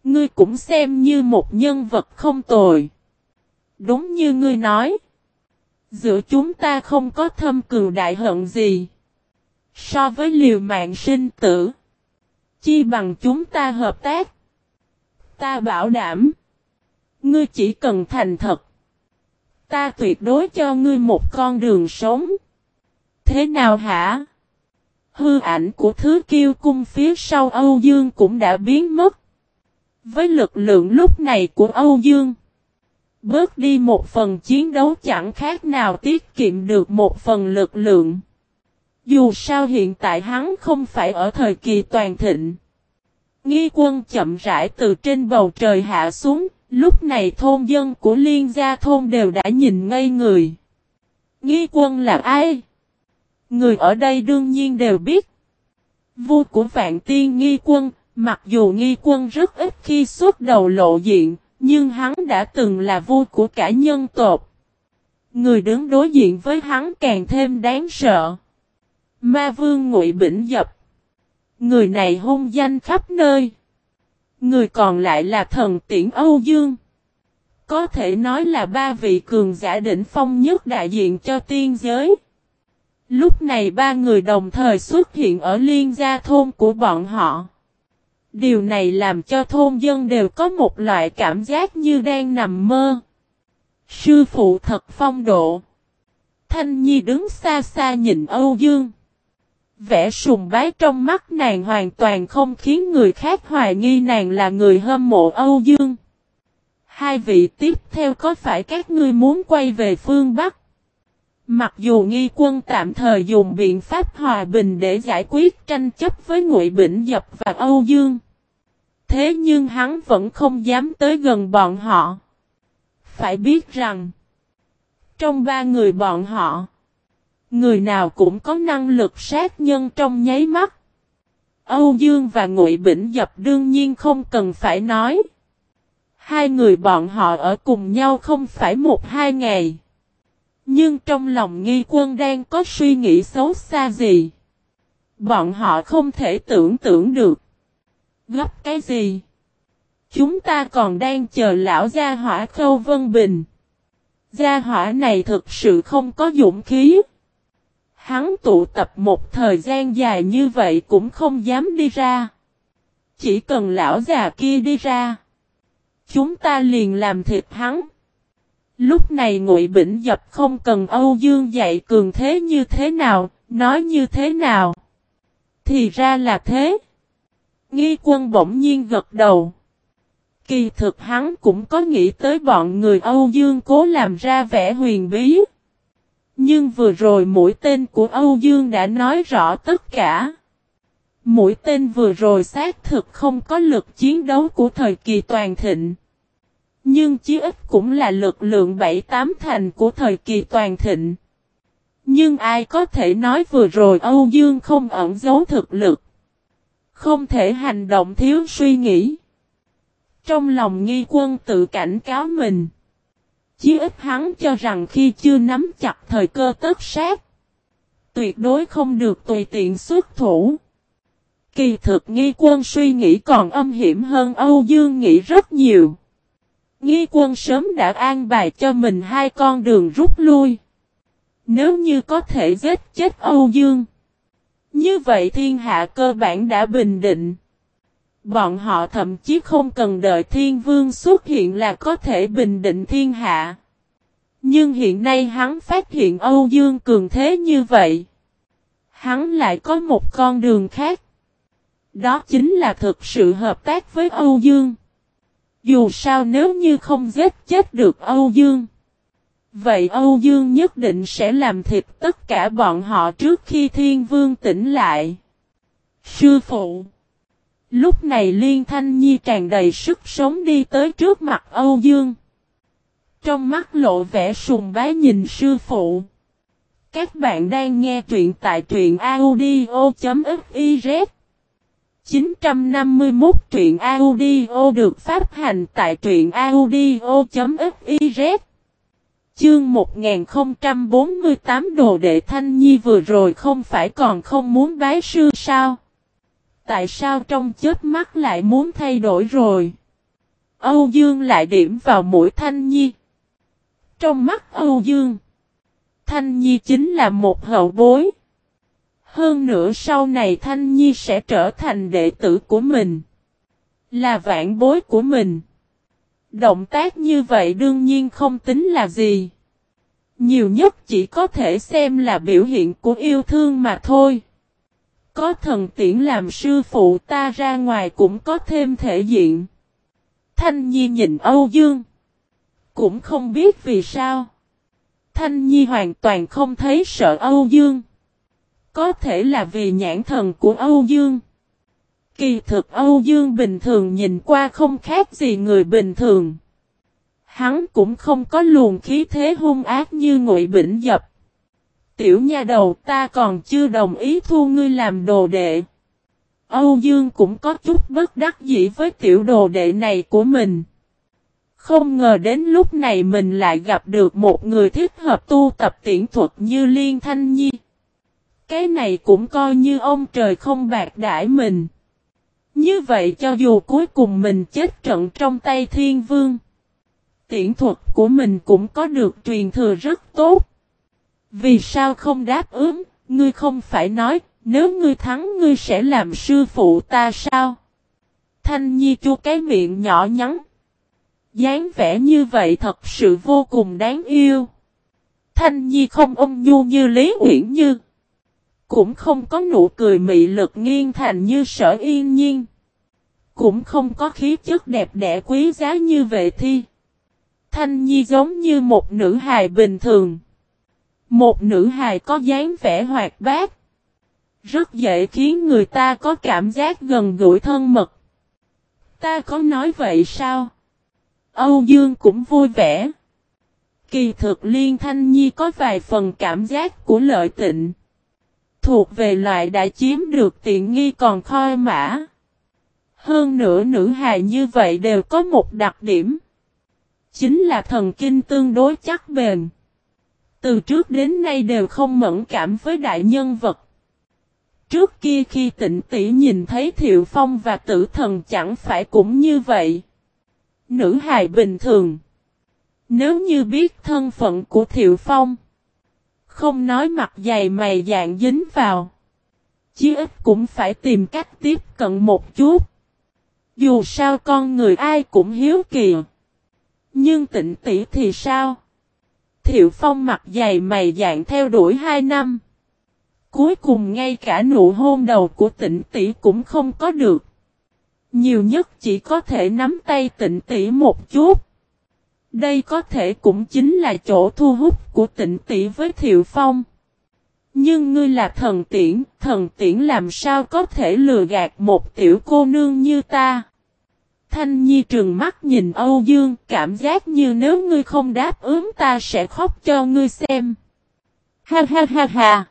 Ngươi cũng xem như một nhân vật không tồi. Đúng như ngươi nói. Giữa chúng ta không có thâm cừu đại hận gì. So với liều mạng sinh tử. Chi bằng chúng ta hợp tác. Ta bảo đảm. Ngươi chỉ cần thành thật. Ta tuyệt đối cho ngươi một con đường sống. Thế nào hả? Hư ảnh của thứ kiêu cung phía sau Âu Dương cũng đã biến mất. Với lực lượng lúc này của Âu Dương. Bớt đi một phần chiến đấu chẳng khác nào tiết kiệm được một phần lực lượng. Dù sao hiện tại hắn không phải ở thời kỳ toàn thịnh. Nghi quân chậm rãi từ trên bầu trời hạ xuống, lúc này thôn dân của liên gia thôn đều đã nhìn ngây người. Nghi quân là ai? Người ở đây đương nhiên đều biết. Vua của vạn tiên nghi quân, mặc dù nghi quân rất ít khi xuất đầu lộ diện, nhưng hắn đã từng là vua của cả nhân tộc. Người đứng đối diện với hắn càng thêm đáng sợ. Ma vương ngụy bỉnh dập. Người này hung danh khắp nơi. Người còn lại là thần tiễn Âu Dương. Có thể nói là ba vị cường giả đỉnh phong nhất đại diện cho tiên giới. Lúc này ba người đồng thời xuất hiện ở liên gia thôn của bọn họ. Điều này làm cho thôn dân đều có một loại cảm giác như đang nằm mơ. Sư phụ thật phong độ. Thanh Nhi đứng xa xa nhìn Âu Dương. Vẻ sùng bái trong mắt nàng hoàn toàn không khiến người khác hoài nghi nàng là người hâm mộ Âu Dương. Hai vị tiếp theo có phải các ngươi muốn quay về phương Bắc? Mặc dù nghi quân tạm thời dùng biện pháp hòa bình để giải quyết tranh chấp với Ngụy Bỉnh Dập và Âu Dương. Thế nhưng hắn vẫn không dám tới gần bọn họ. Phải biết rằng, trong ba người bọn họ, người nào cũng có năng lực sát nhân trong nháy mắt. Âu Dương và Ngụy Bỉnh Dập đương nhiên không cần phải nói. Hai người bọn họ ở cùng nhau không phải một hai ngày. Nhưng trong lòng nghi quân đang có suy nghĩ xấu xa gì. Bọn họ không thể tưởng tượng được. Gấp cái gì? Chúng ta còn đang chờ lão gia hỏa khâu vân bình. Gia hỏa này thực sự không có dũng khí. Hắn tụ tập một thời gian dài như vậy cũng không dám đi ra. Chỉ cần lão già kia đi ra. Chúng ta liền làm thịt hắn. Lúc này ngụy bỉnh dập không cần Âu Dương dạy cường thế như thế nào, nói như thế nào. Thì ra là thế. Nghi quân bỗng nhiên gật đầu. Kỳ thực hắn cũng có nghĩ tới bọn người Âu Dương cố làm ra vẻ huyền bí. Nhưng vừa rồi mũi tên của Âu Dương đã nói rõ tất cả. Mũi tên vừa rồi xác thực không có lực chiến đấu của thời kỳ toàn thịnh. Nhưng chí ít cũng là lực lượng bảy tám thành của thời kỳ toàn thịnh. Nhưng ai có thể nói vừa rồi Âu Dương không ẩn giấu thực lực. Không thể hành động thiếu suy nghĩ. Trong lòng nghi quân tự cảnh cáo mình. Chí ít hắn cho rằng khi chưa nắm chặt thời cơ tất sát. Tuyệt đối không được tùy tiện xuất thủ. Kỳ thực nghi quân suy nghĩ còn âm hiểm hơn Âu Dương nghĩ rất nhiều. Nghi quân sớm đã an bài cho mình hai con đường rút lui. Nếu như có thể giết chết Âu Dương. Như vậy thiên hạ cơ bản đã bình định. Bọn họ thậm chí không cần đợi thiên vương xuất hiện là có thể bình định thiên hạ. Nhưng hiện nay hắn phát hiện Âu Dương cường thế như vậy. Hắn lại có một con đường khác. Đó chính là thực sự hợp tác với Âu Dương. Dù sao nếu như không giết chết được Âu Dương. Vậy Âu Dương nhất định sẽ làm thịt tất cả bọn họ trước khi Thiên Vương tỉnh lại. Sư phụ Lúc này Liên Thanh Nhi tràn đầy sức sống đi tới trước mặt Âu Dương. Trong mắt lộ vẻ sùng bái nhìn sư phụ. Các bạn đang nghe truyện tại truyện audio.fiz 951 truyện audio được phát hành tại truyện audio.fiz Chương 1048 Đồ Đệ Thanh Nhi vừa rồi không phải còn không muốn bái sư sao? Tại sao trong chết mắt lại muốn thay đổi rồi? Âu Dương lại điểm vào mũi Thanh Nhi. Trong mắt Âu Dương, Thanh Nhi chính là một hậu bối. Hơn nữa sau này Thanh Nhi sẽ trở thành đệ tử của mình. Là vạn bối của mình. Động tác như vậy đương nhiên không tính là gì. Nhiều nhất chỉ có thể xem là biểu hiện của yêu thương mà thôi. Có thần tiễn làm sư phụ ta ra ngoài cũng có thêm thể diện. Thanh Nhi nhìn Âu Dương. Cũng không biết vì sao. Thanh Nhi hoàn toàn không thấy sợ Âu Dương. Có thể là vì nhãn thần của Âu Dương. Kỳ thực Âu Dương bình thường nhìn qua không khác gì người bình thường. Hắn cũng không có luồng khí thế hung ác như ngụy bỉnh dập. Tiểu nha đầu, ta còn chưa đồng ý thu ngươi làm đồ đệ. Âu Dương cũng có chút bất đắc dĩ với tiểu đồ đệ này của mình. Không ngờ đến lúc này mình lại gặp được một người thích hợp tu tập tiễn thuật như Liên Thanh Nhi. Cái này cũng coi như ông trời không bạc đãi mình. Như vậy cho dù cuối cùng mình chết trận trong tay thiên vương. Tiễn thuật của mình cũng có được truyền thừa rất tốt. Vì sao không đáp ứng, ngươi không phải nói, nếu ngươi thắng ngươi sẽ làm sư phụ ta sao? Thanh Nhi chu cái miệng nhỏ nhắn dáng vẻ như vậy thật sự vô cùng đáng yêu. Thanh Nhi không ôm nhu như Lý Uyển Như. Cũng không có nụ cười mị lực nghiêng thành như sở yên nhiên. Cũng không có khí chất đẹp đẽ quý giá như vệ thi. Thanh Nhi giống như một nữ hài bình thường. Một nữ hài có dáng vẻ hoạt bát. Rất dễ khiến người ta có cảm giác gần gũi thân mật. Ta có nói vậy sao? Âu Dương cũng vui vẻ. Kỳ thực Liên Thanh Nhi có vài phần cảm giác của lợi tịnh. Thuộc về loại đã chiếm được tiện nghi còn khoi mã. Hơn nữa nữ hài như vậy đều có một đặc điểm. Chính là thần kinh tương đối chắc bền. Từ trước đến nay đều không mẫn cảm với đại nhân vật. Trước kia khi tịnh tỷ nhìn thấy Thiệu Phong và tử thần chẳng phải cũng như vậy. Nữ hài bình thường. Nếu như biết thân phận của Thiệu Phong. Không nói mặt dày mày dạng dính vào. Chí ít cũng phải tìm cách tiếp cận một chút. Dù sao con người ai cũng hiếu kỳ. Nhưng tịnh tỷ thì sao? Thiệu Phong mặt dày mày dạng theo đuổi hai năm. Cuối cùng ngay cả nụ hôn đầu của tịnh tỷ cũng không có được. Nhiều nhất chỉ có thể nắm tay tịnh tỷ một chút. Đây có thể cũng chính là chỗ thu hút của tịnh tỷ với Thiệu Phong. Nhưng ngươi là thần tiễn, thần tiễn làm sao có thể lừa gạt một tiểu cô nương như ta? Thanh Nhi trừng mắt nhìn Âu Dương, cảm giác như nếu ngươi không đáp ứng ta sẽ khóc cho ngươi xem. Ha ha ha ha!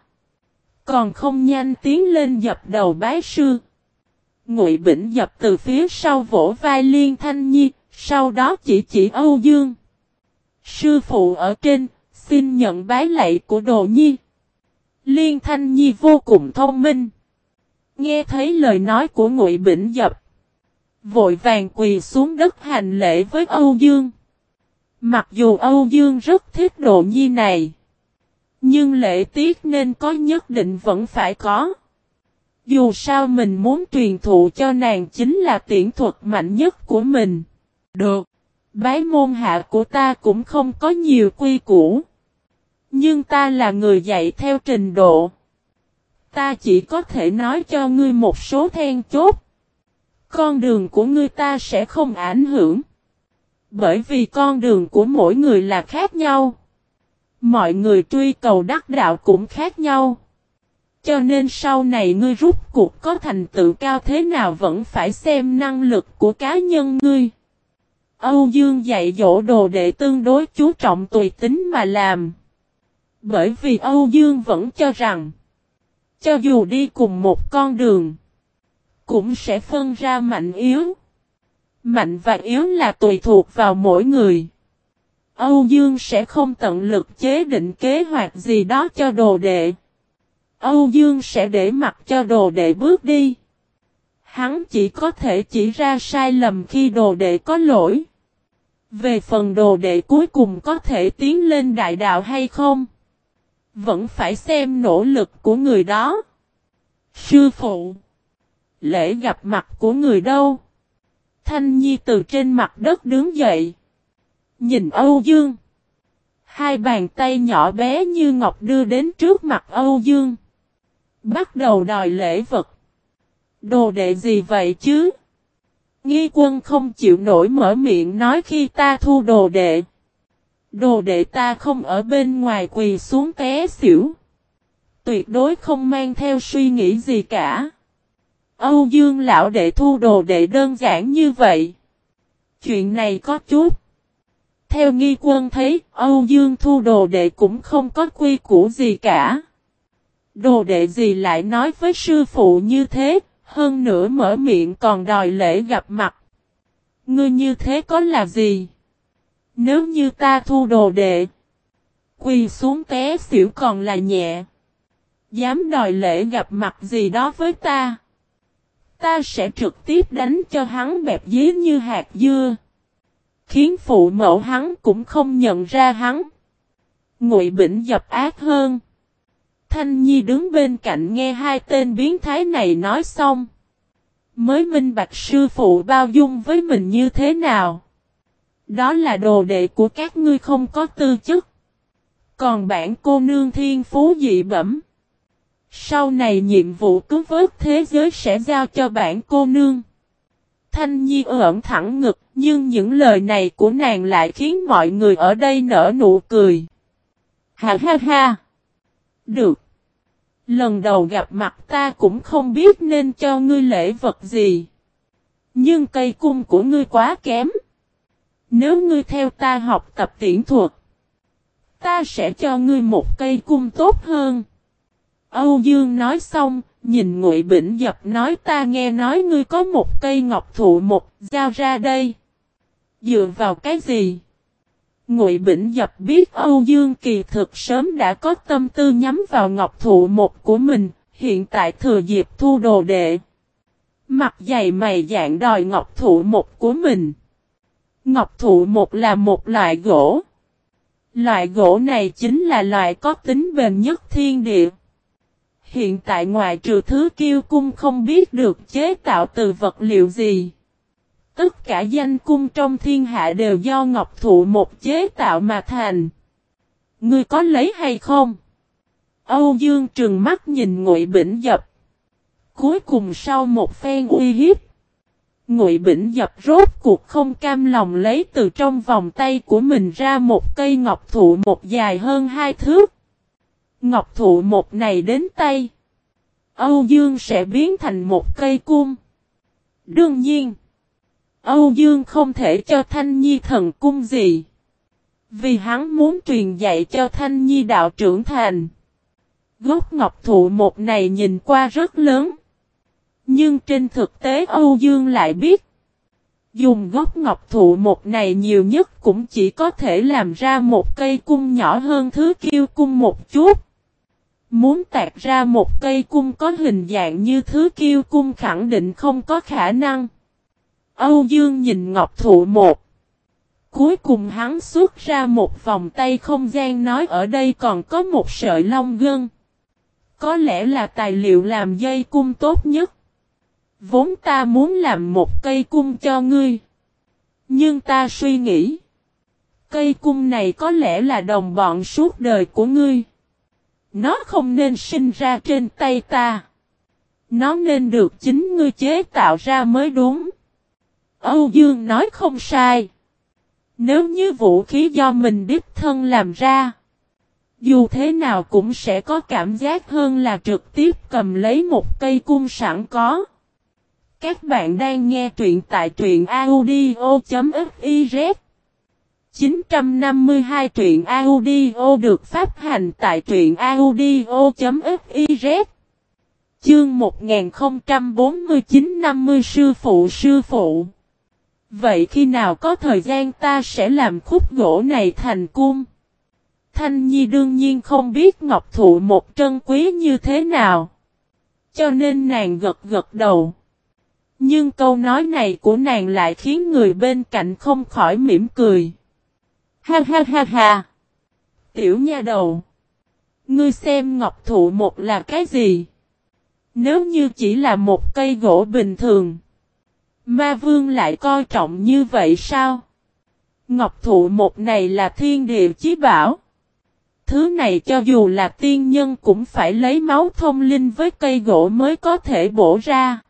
Còn không nhanh tiến lên dập đầu bái sư. Ngụy Bỉnh dập từ phía sau vỗ vai Liên Thanh Nhi, sau đó chỉ chỉ Âu Dương. Sư phụ ở trên, xin nhận bái lạy của Đồ Nhi. Liên Thanh Nhi vô cùng thông minh. Nghe thấy lời nói của Ngụy Bỉnh Dập. Vội vàng quỳ xuống đất hành lễ với Âu Dương. Mặc dù Âu Dương rất thích Đồ Nhi này. Nhưng lễ tiết nên có nhất định vẫn phải có. Dù sao mình muốn truyền thụ cho nàng chính là tiễn thuật mạnh nhất của mình. Được. Bái môn hạ của ta cũng không có nhiều quy củ. Nhưng ta là người dạy theo trình độ. Ta chỉ có thể nói cho ngươi một số then chốt. Con đường của ngươi ta sẽ không ảnh hưởng. Bởi vì con đường của mỗi người là khác nhau. Mọi người truy cầu đắc đạo cũng khác nhau. Cho nên sau này ngươi rút cuộc có thành tựu cao thế nào vẫn phải xem năng lực của cá nhân ngươi. Âu Dương dạy dỗ đồ đệ tương đối chú trọng tùy tính mà làm. Bởi vì Âu Dương vẫn cho rằng, cho dù đi cùng một con đường, cũng sẽ phân ra mạnh yếu. Mạnh và yếu là tùy thuộc vào mỗi người. Âu Dương sẽ không tận lực chế định kế hoạch gì đó cho đồ đệ. Âu Dương sẽ để mặc cho đồ đệ bước đi. Hắn chỉ có thể chỉ ra sai lầm khi đồ đệ có lỗi. Về phần đồ đệ cuối cùng có thể tiến lên đại đạo hay không? Vẫn phải xem nỗ lực của người đó. Sư phụ. Lễ gặp mặt của người đâu? Thanh Nhi từ trên mặt đất đứng dậy. Nhìn Âu Dương. Hai bàn tay nhỏ bé như ngọc đưa đến trước mặt Âu Dương. Bắt đầu đòi lễ vật. Đồ đệ gì vậy chứ? Nghi quân không chịu nổi mở miệng nói khi ta thu đồ đệ. Đồ đệ ta không ở bên ngoài quỳ xuống té xỉu. Tuyệt đối không mang theo suy nghĩ gì cả. Âu Dương lão đệ thu đồ đệ đơn giản như vậy. Chuyện này có chút. Theo nghi quân thấy, Âu Dương thu đồ đệ cũng không có quy củ gì cả. Đồ đệ gì lại nói với sư phụ như thế, hơn nữa mở miệng còn đòi lễ gặp mặt. Ngươi như thế có là gì? Nếu như ta thu đồ đệ, quỳ xuống té xỉu còn là nhẹ. Dám đòi lễ gặp mặt gì đó với ta. Ta sẽ trực tiếp đánh cho hắn bẹp dí như hạt dưa. Khiến phụ mẫu hắn cũng không nhận ra hắn. Ngụy Bỉnh dập ác hơn. Thanh Nhi đứng bên cạnh nghe hai tên biến thái này nói xong. Mới minh bạch sư phụ bao dung với mình như thế nào. Đó là đồ đệ của các ngươi không có tư chất. Còn bản cô nương thiên phú dị bẩm. Sau này nhiệm vụ cứu vớt thế giới sẽ giao cho bản cô nương. Thanh Nhi ẩn thẳng ngực, nhưng những lời này của nàng lại khiến mọi người ở đây nở nụ cười. Ha ha ha! Được! Lần đầu gặp mặt ta cũng không biết nên cho ngươi lễ vật gì. Nhưng cây cung của ngươi quá kém. Nếu ngươi theo ta học tập tiễn thuật, ta sẽ cho ngươi một cây cung tốt hơn. Âu Dương nói xong, nhìn Ngụy Bỉnh Dập nói ta nghe nói ngươi có một cây ngọc thụ một, giao ra đây. Dựa vào cái gì? Ngụy Bỉnh Dập biết Âu Dương kỳ thực sớm đã có tâm tư nhắm vào ngọc thụ một của mình, hiện tại thừa dịp thu đồ đệ. Mặt dày mày dạng đòi ngọc thụ một của mình. Ngọc thụ một là một loại gỗ. Loại gỗ này chính là loại có tính bền nhất thiên địa. Hiện tại ngoài trừ thứ kiêu cung không biết được chế tạo từ vật liệu gì. Tất cả danh cung trong thiên hạ đều do ngọc thụ một chế tạo mà thành. Ngươi có lấy hay không? Âu Dương trừng mắt nhìn Ngụy Bỉnh Dập. Cuối cùng sau một phen uy hiếp. Ngụy Bỉnh Dập rốt cuộc không cam lòng lấy từ trong vòng tay của mình ra một cây ngọc thụ một dài hơn hai thước. Ngọc thụ một này đến tay. Âu Dương sẽ biến thành một cây cung. Đương nhiên. Âu Dương không thể cho Thanh Nhi thần cung gì. Vì hắn muốn truyền dạy cho Thanh Nhi đạo trưởng thành. Gốc ngọc thụ một này nhìn qua rất lớn. Nhưng trên thực tế Âu Dương lại biết. Dùng gốc ngọc thụ một này nhiều nhất cũng chỉ có thể làm ra một cây cung nhỏ hơn thứ kiêu cung một chút. Muốn tạc ra một cây cung có hình dạng như thứ kiêu cung khẳng định không có khả năng. Âu Dương nhìn ngọc thụ một. Cuối cùng hắn xuất ra một vòng tay không gian nói ở đây còn có một sợi lông gân. Có lẽ là tài liệu làm dây cung tốt nhất. Vốn ta muốn làm một cây cung cho ngươi. Nhưng ta suy nghĩ. Cây cung này có lẽ là đồng bọn suốt đời của ngươi. Nó không nên sinh ra trên tay ta. Nó nên được chính ngươi chế tạo ra mới đúng. Âu Dương nói không sai. Nếu như vũ khí do mình đích thân làm ra. Dù thế nào cũng sẽ có cảm giác hơn là trực tiếp cầm lấy một cây cung sẵn có. Các bạn đang nghe truyện tại truyện audio.fiz 952 truyện audio được phát hành tại truyện audio.fiz Chương 1049-50 Sư Phụ Sư Phụ Vậy khi nào có thời gian ta sẽ làm khúc gỗ này thành cung? Thanh Nhi đương nhiên không biết ngọc thụ một trân quý như thế nào. Cho nên nàng gật gật đầu. Nhưng câu nói này của nàng lại khiến người bên cạnh không khỏi mỉm cười. Ha ha ha ha. Tiểu nha đầu. Ngươi xem ngọc thụ một là cái gì? Nếu như chỉ là một cây gỗ bình thường. Ma vương lại coi trọng như vậy sao? Ngọc thụ một này là thiên địa chí bảo. Thứ này cho dù là tiên nhân cũng phải lấy máu thông linh với cây gỗ mới có thể bổ ra.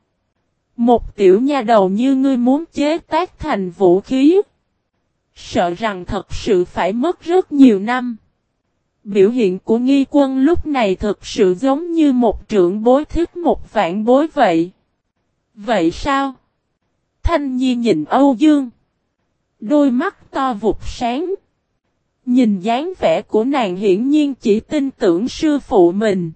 Một tiểu nha đầu như ngươi muốn chế tác thành vũ khí. Sợ rằng thật sự phải mất rất nhiều năm. Biểu hiện của nghi quân lúc này thực sự giống như một trưởng bối thích một vạn bối vậy. Vậy sao? Thanh Nhi nhìn Âu Dương. Đôi mắt to vụt sáng. Nhìn dáng vẻ của nàng hiển nhiên chỉ tin tưởng sư phụ mình.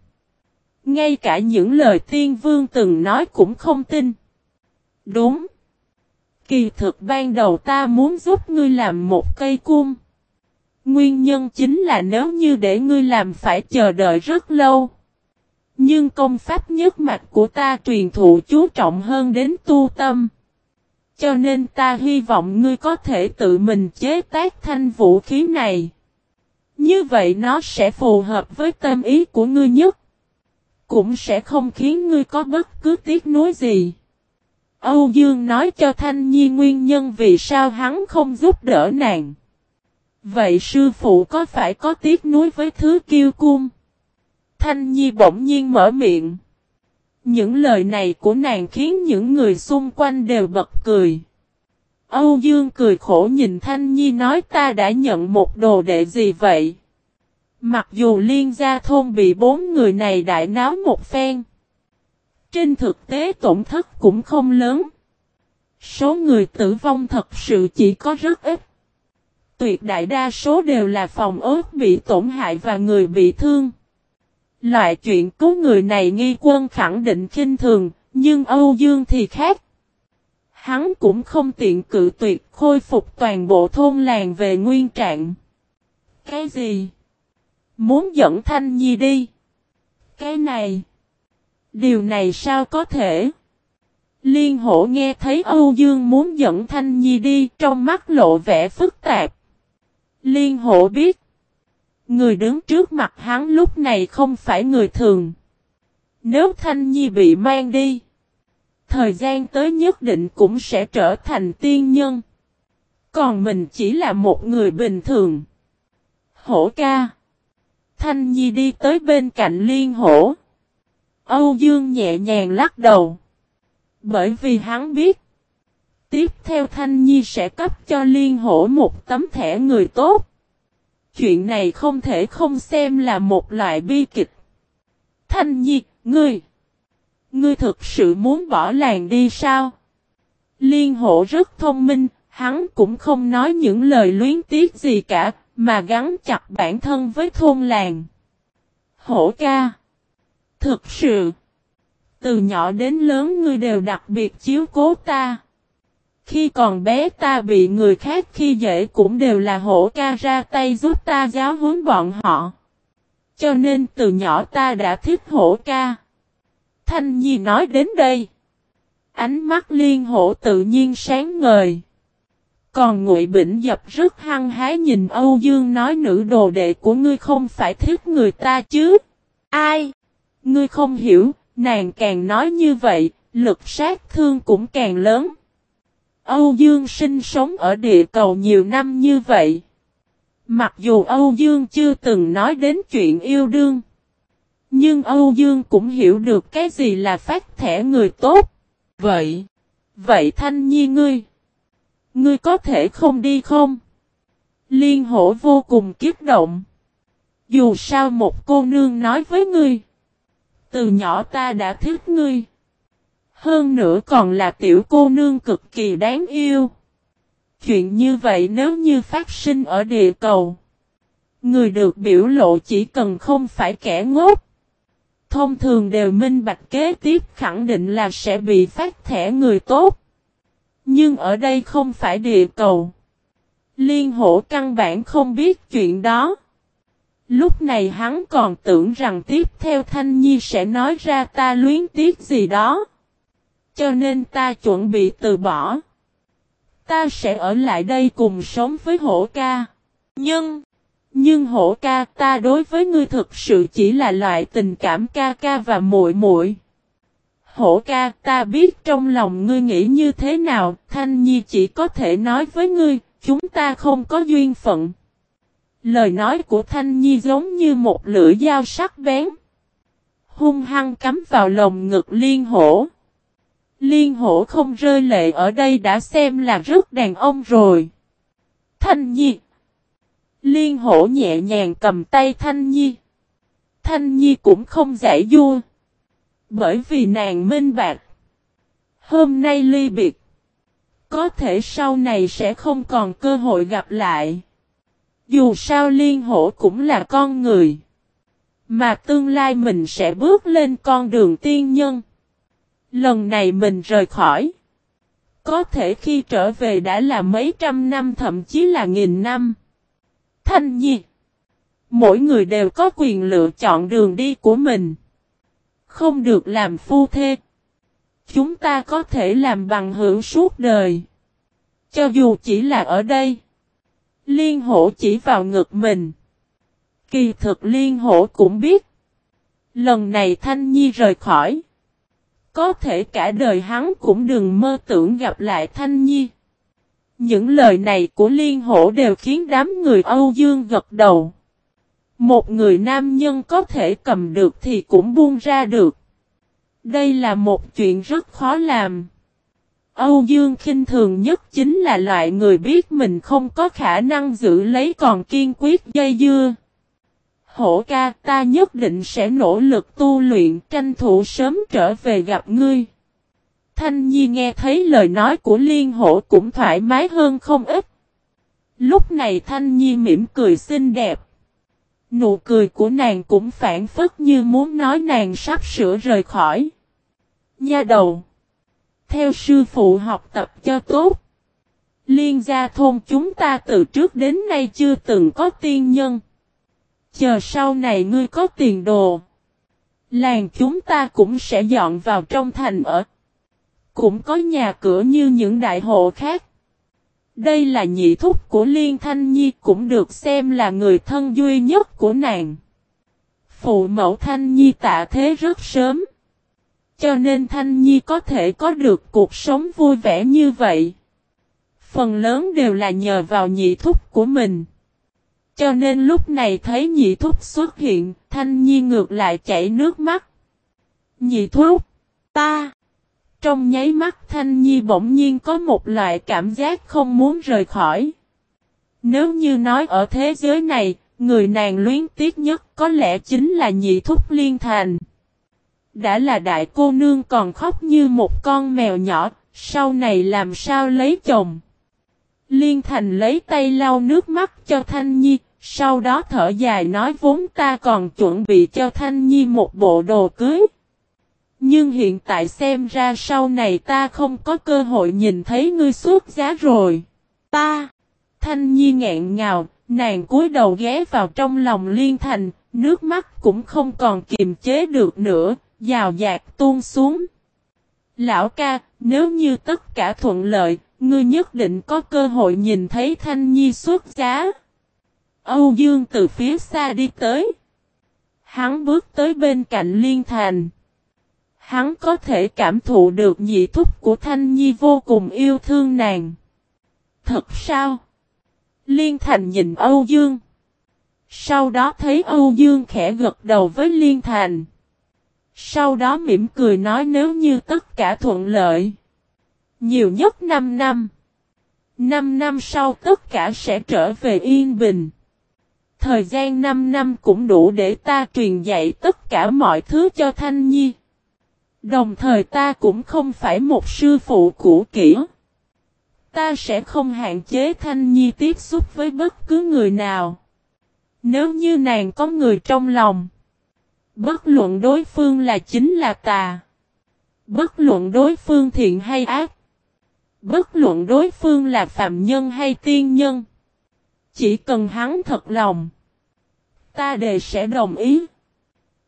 Ngay cả những lời tiên vương từng nói cũng không tin. Đúng. Kỳ thực ban đầu ta muốn giúp ngươi làm một cây cung. Nguyên nhân chính là nếu như để ngươi làm phải chờ đợi rất lâu. Nhưng công pháp nhất mạch của ta truyền thụ chú trọng hơn đến tu tâm. Cho nên ta hy vọng ngươi có thể tự mình chế tác thanh vũ khí này. Như vậy nó sẽ phù hợp với tâm ý của ngươi nhất. Cũng sẽ không khiến ngươi có bất cứ tiếc nuối gì. Âu Dương nói cho Thanh Nhi nguyên nhân vì sao hắn không giúp đỡ nàng. Vậy sư phụ có phải có tiếc nuối với thứ kiêu cung? Thanh Nhi bỗng nhiên mở miệng. Những lời này của nàng khiến những người xung quanh đều bật cười. Âu Dương cười khổ nhìn Thanh Nhi nói ta đã nhận một đồ đệ gì vậy? Mặc dù liên gia thôn bị bốn người này đại náo một phen. Trên thực tế tổn thất cũng không lớn. Số người tử vong thật sự chỉ có rất ít. Tuyệt đại đa số đều là phòng ớt bị tổn hại và người bị thương. Loại chuyện cứu người này nghi quân khẳng định kinh thường, nhưng Âu Dương thì khác. Hắn cũng không tiện cự tuyệt khôi phục toàn bộ thôn làng về nguyên trạng. Cái gì? Muốn dẫn Thanh Nhi đi? Cái này? Điều này sao có thể? Liên hổ nghe thấy Âu Dương muốn dẫn Thanh Nhi đi trong mắt lộ vẻ phức tạp. Liên hổ biết. Người đứng trước mặt hắn lúc này không phải người thường. Nếu Thanh Nhi bị mang đi. Thời gian tới nhất định cũng sẽ trở thành tiên nhân. Còn mình chỉ là một người bình thường. Hổ ca. Thanh Nhi đi tới bên cạnh liên hổ. Âu Dương nhẹ nhàng lắc đầu. Bởi vì hắn biết. Tiếp theo Thanh Nhi sẽ cấp cho liên hổ một tấm thẻ người tốt. Chuyện này không thể không xem là một loại bi kịch. Thanh Nhi, ngươi. Ngươi thực sự muốn bỏ làng đi sao? Liên hổ rất thông minh, hắn cũng không nói những lời luyến tiếc gì cả, mà gắn chặt bản thân với thôn làng. Hổ ca. Thực sự. Từ nhỏ đến lớn ngươi đều đặc biệt chiếu cố ta. Khi còn bé ta bị người khác khi dễ cũng đều là hổ ca ra tay giúp ta giáo huấn bọn họ. Cho nên từ nhỏ ta đã thích hổ ca. Thanh Nhi nói đến đây. Ánh mắt liên hổ tự nhiên sáng ngời. Còn Ngụy Bỉnh Dập rất hăng hái nhìn Âu Dương nói nữ đồ đệ của ngươi không phải thích người ta chứ. Ai? Ngươi không hiểu, nàng càng nói như vậy, lực sát thương cũng càng lớn. Âu Dương sinh sống ở địa cầu nhiều năm như vậy. Mặc dù Âu Dương chưa từng nói đến chuyện yêu đương. Nhưng Âu Dương cũng hiểu được cái gì là phát thẻ người tốt. Vậy, vậy Thanh Nhi ngươi, ngươi có thể không đi không? Liên hổ vô cùng kiếp động. Dù sao một cô nương nói với ngươi. Từ nhỏ ta đã thích ngươi. Hơn nữa còn là tiểu cô nương cực kỳ đáng yêu. Chuyện như vậy nếu như phát sinh ở địa cầu. Người được biểu lộ chỉ cần không phải kẻ ngốc. Thông thường đều minh bạch kế tiếp khẳng định là sẽ bị phát thẻ người tốt. Nhưng ở đây không phải địa cầu. Liên hổ căn bản không biết chuyện đó. Lúc này hắn còn tưởng rằng tiếp theo Thanh Nhi sẽ nói ra ta luyến tiếc gì đó. Cho nên ta chuẩn bị từ bỏ. Ta sẽ ở lại đây cùng sống với hổ ca. Nhưng, nhưng hổ ca ta đối với ngươi thực sự chỉ là loại tình cảm ca ca và muội muội. Hổ ca ta biết trong lòng ngươi nghĩ như thế nào, Thanh Nhi chỉ có thể nói với ngươi, chúng ta không có duyên phận. Lời nói của Thanh Nhi giống như một lưỡi dao sắc bén. Hung hăng cắm vào lồng ngực liên hổ. Liên hổ không rơi lệ ở đây đã xem là rất đàn ông rồi. Thanh Nhi. Liên hổ nhẹ nhàng cầm tay Thanh Nhi. Thanh Nhi cũng không giải vua. Bởi vì nàng minh bạc. Hôm nay ly biệt. Có thể sau này sẽ không còn cơ hội gặp lại. Dù sao liên hổ cũng là con người. Mà tương lai mình sẽ bước lên con đường tiên nhân. Lần này mình rời khỏi. Có thể khi trở về đã là mấy trăm năm, thậm chí là nghìn năm. Thanh nhi. Mỗi người đều có quyền lựa chọn đường đi của mình. Không được làm phu thê. Chúng ta có thể làm bằng hữu suốt đời. Cho dù chỉ là ở đây. Liên hổ chỉ vào ngực mình. Kỳ thực liên hổ cũng biết. Lần này Thanh Nhi rời khỏi. Có thể cả đời hắn cũng đừng mơ tưởng gặp lại Thanh Nhi. Những lời này của Liên Hổ đều khiến đám người Âu Dương gật đầu. Một người nam nhân có thể cầm được thì cũng buông ra được. Đây là một chuyện rất khó làm. Âu Dương khinh thường nhất chính là loại người biết mình không có khả năng giữ lấy còn kiên quyết dây dưa. Hổ ca, ta nhất định sẽ nỗ lực tu luyện, tranh thủ sớm trở về gặp ngươi. Thanh Nhi nghe thấy lời nói của Liên Hổ cũng thoải mái hơn không ít. Lúc này Thanh Nhi mỉm cười xinh đẹp. Nụ cười của nàng cũng phản phất như muốn nói nàng sắp sửa rời khỏi. Nha đầu. Theo sư phụ học tập cho tốt. Liên gia thôn chúng ta từ trước đến nay chưa từng có tiên nhân. Chờ sau này ngươi có tiền đồ. Làng chúng ta cũng sẽ dọn vào trong thành ở. Cũng có nhà cửa như những đại hộ khác. Đây là nhị thúc của Liên Thanh Nhi cũng được xem là người thân duy nhất của nàng. Phụ mẫu Thanh Nhi tạ thế rất sớm. Cho nên Thanh Nhi có thể có được cuộc sống vui vẻ như vậy. Phần lớn đều là nhờ vào nhị thúc của mình. Cho nên lúc này thấy nhị thúc xuất hiện, Thanh Nhi ngược lại chảy nước mắt. Nhị thúc, ta. Trong nháy mắt Thanh Nhi bỗng nhiên có một loại cảm giác không muốn rời khỏi. Nếu như nói ở thế giới này, người nàng luyến tiếc nhất có lẽ chính là nhị thúc liên thành. Đã là đại cô nương còn khóc như một con mèo nhỏ, sau này làm sao lấy chồng. Liên thành lấy tay lau nước mắt cho Thanh Nhi, sau đó thở dài nói vốn ta còn chuẩn bị cho Thanh Nhi một bộ đồ cưới. Nhưng hiện tại xem ra sau này ta không có cơ hội nhìn thấy ngươi suốt giá rồi. Ta! Thanh Nhi ngẹn ngào, nàng cúi đầu ghé vào trong lòng Liên Thành, nước mắt cũng không còn kiềm chế được nữa, dào dạt tuôn xuống. Lão ca, nếu như tất cả thuận lợi, ngươi nhất định có cơ hội nhìn thấy Thanh Nhi xuất giá. Âu Dương từ phía xa đi tới. Hắn bước tới bên cạnh Liên Thành. Hắn có thể cảm thụ được nhị thúc của Thanh Nhi vô cùng yêu thương nàng. Thật sao? Liên Thành nhìn Âu Dương. Sau đó thấy Âu Dương khẽ gật đầu với Liên Thành. Sau đó mỉm cười nói nếu như tất cả thuận lợi. Nhiều nhất 5 năm. 5 năm sau tất cả sẽ trở về yên bình. Thời gian 5 năm cũng đủ để ta truyền dạy tất cả mọi thứ cho Thanh Nhi. Đồng thời ta cũng không phải một sư phụ cũ kỹ. Ta sẽ không hạn chế Thanh Nhi tiếp xúc với bất cứ người nào. Nếu như nàng có người trong lòng. Bất luận đối phương là chính là tà. Bất luận đối phương thiện hay ác. Bất luận đối phương là phạm nhân hay tiên nhân. Chỉ cần hắn thật lòng. Ta đề sẽ đồng ý.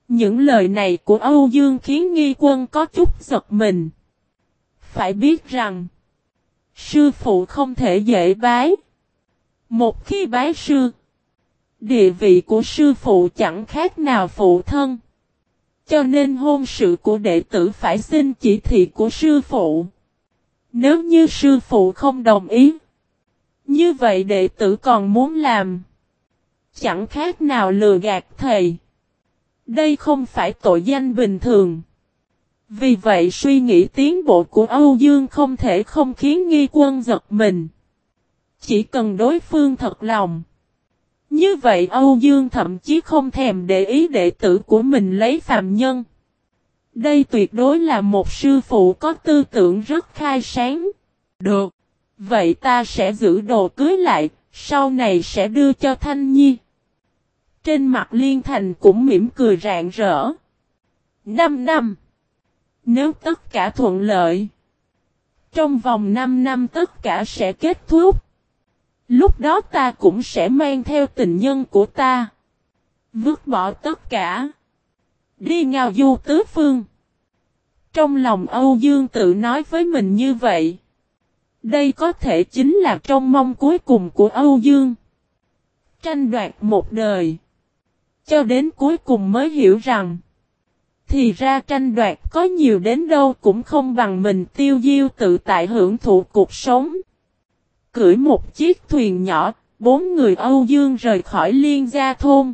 Những lời này của Âu Dương khiến nghi quân có chút giật mình. Phải biết rằng. Sư phụ không thể dễ bái. Một khi bái sư. Địa vị của sư phụ chẳng khác nào phụ thân. Cho nên hôn sự của đệ tử phải xin chỉ thị của sư phụ. Nếu như sư phụ không đồng ý. Như vậy đệ tử còn muốn làm. Chẳng khác nào lừa gạt thầy. Đây không phải tội danh bình thường. Vì vậy suy nghĩ tiến bộ của Âu Dương không thể không khiến nghi quân giật mình. Chỉ cần đối phương thật lòng. Như vậy Âu Dương thậm chí không thèm để ý đệ tử của mình lấy phàm nhân. Đây tuyệt đối là một sư phụ có tư tưởng rất khai sáng. Được. Vậy ta sẽ giữ đồ cưới lại, sau này sẽ đưa cho Thanh Nhi. Trên mặt Liên Thành cũng mỉm cười rạng rỡ. Năm năm. Nếu tất cả thuận lợi. Trong vòng 5 năm tất cả sẽ kết thúc. Lúc đó ta cũng sẽ mang theo tình nhân của ta. Vứt bỏ tất cả. Đi ngào du tứ phương. Trong lòng Âu Dương tự nói với mình như vậy. Đây có thể chính là trong mong cuối cùng của Âu Dương. Tranh đoạt một đời. Cho đến cuối cùng mới hiểu rằng. Thì ra tranh đoạt có nhiều đến đâu cũng không bằng mình tiêu diêu tự tại hưởng thụ cuộc sống. Cưỡi một chiếc thuyền nhỏ, bốn người Âu Dương rời khỏi liên gia thôn.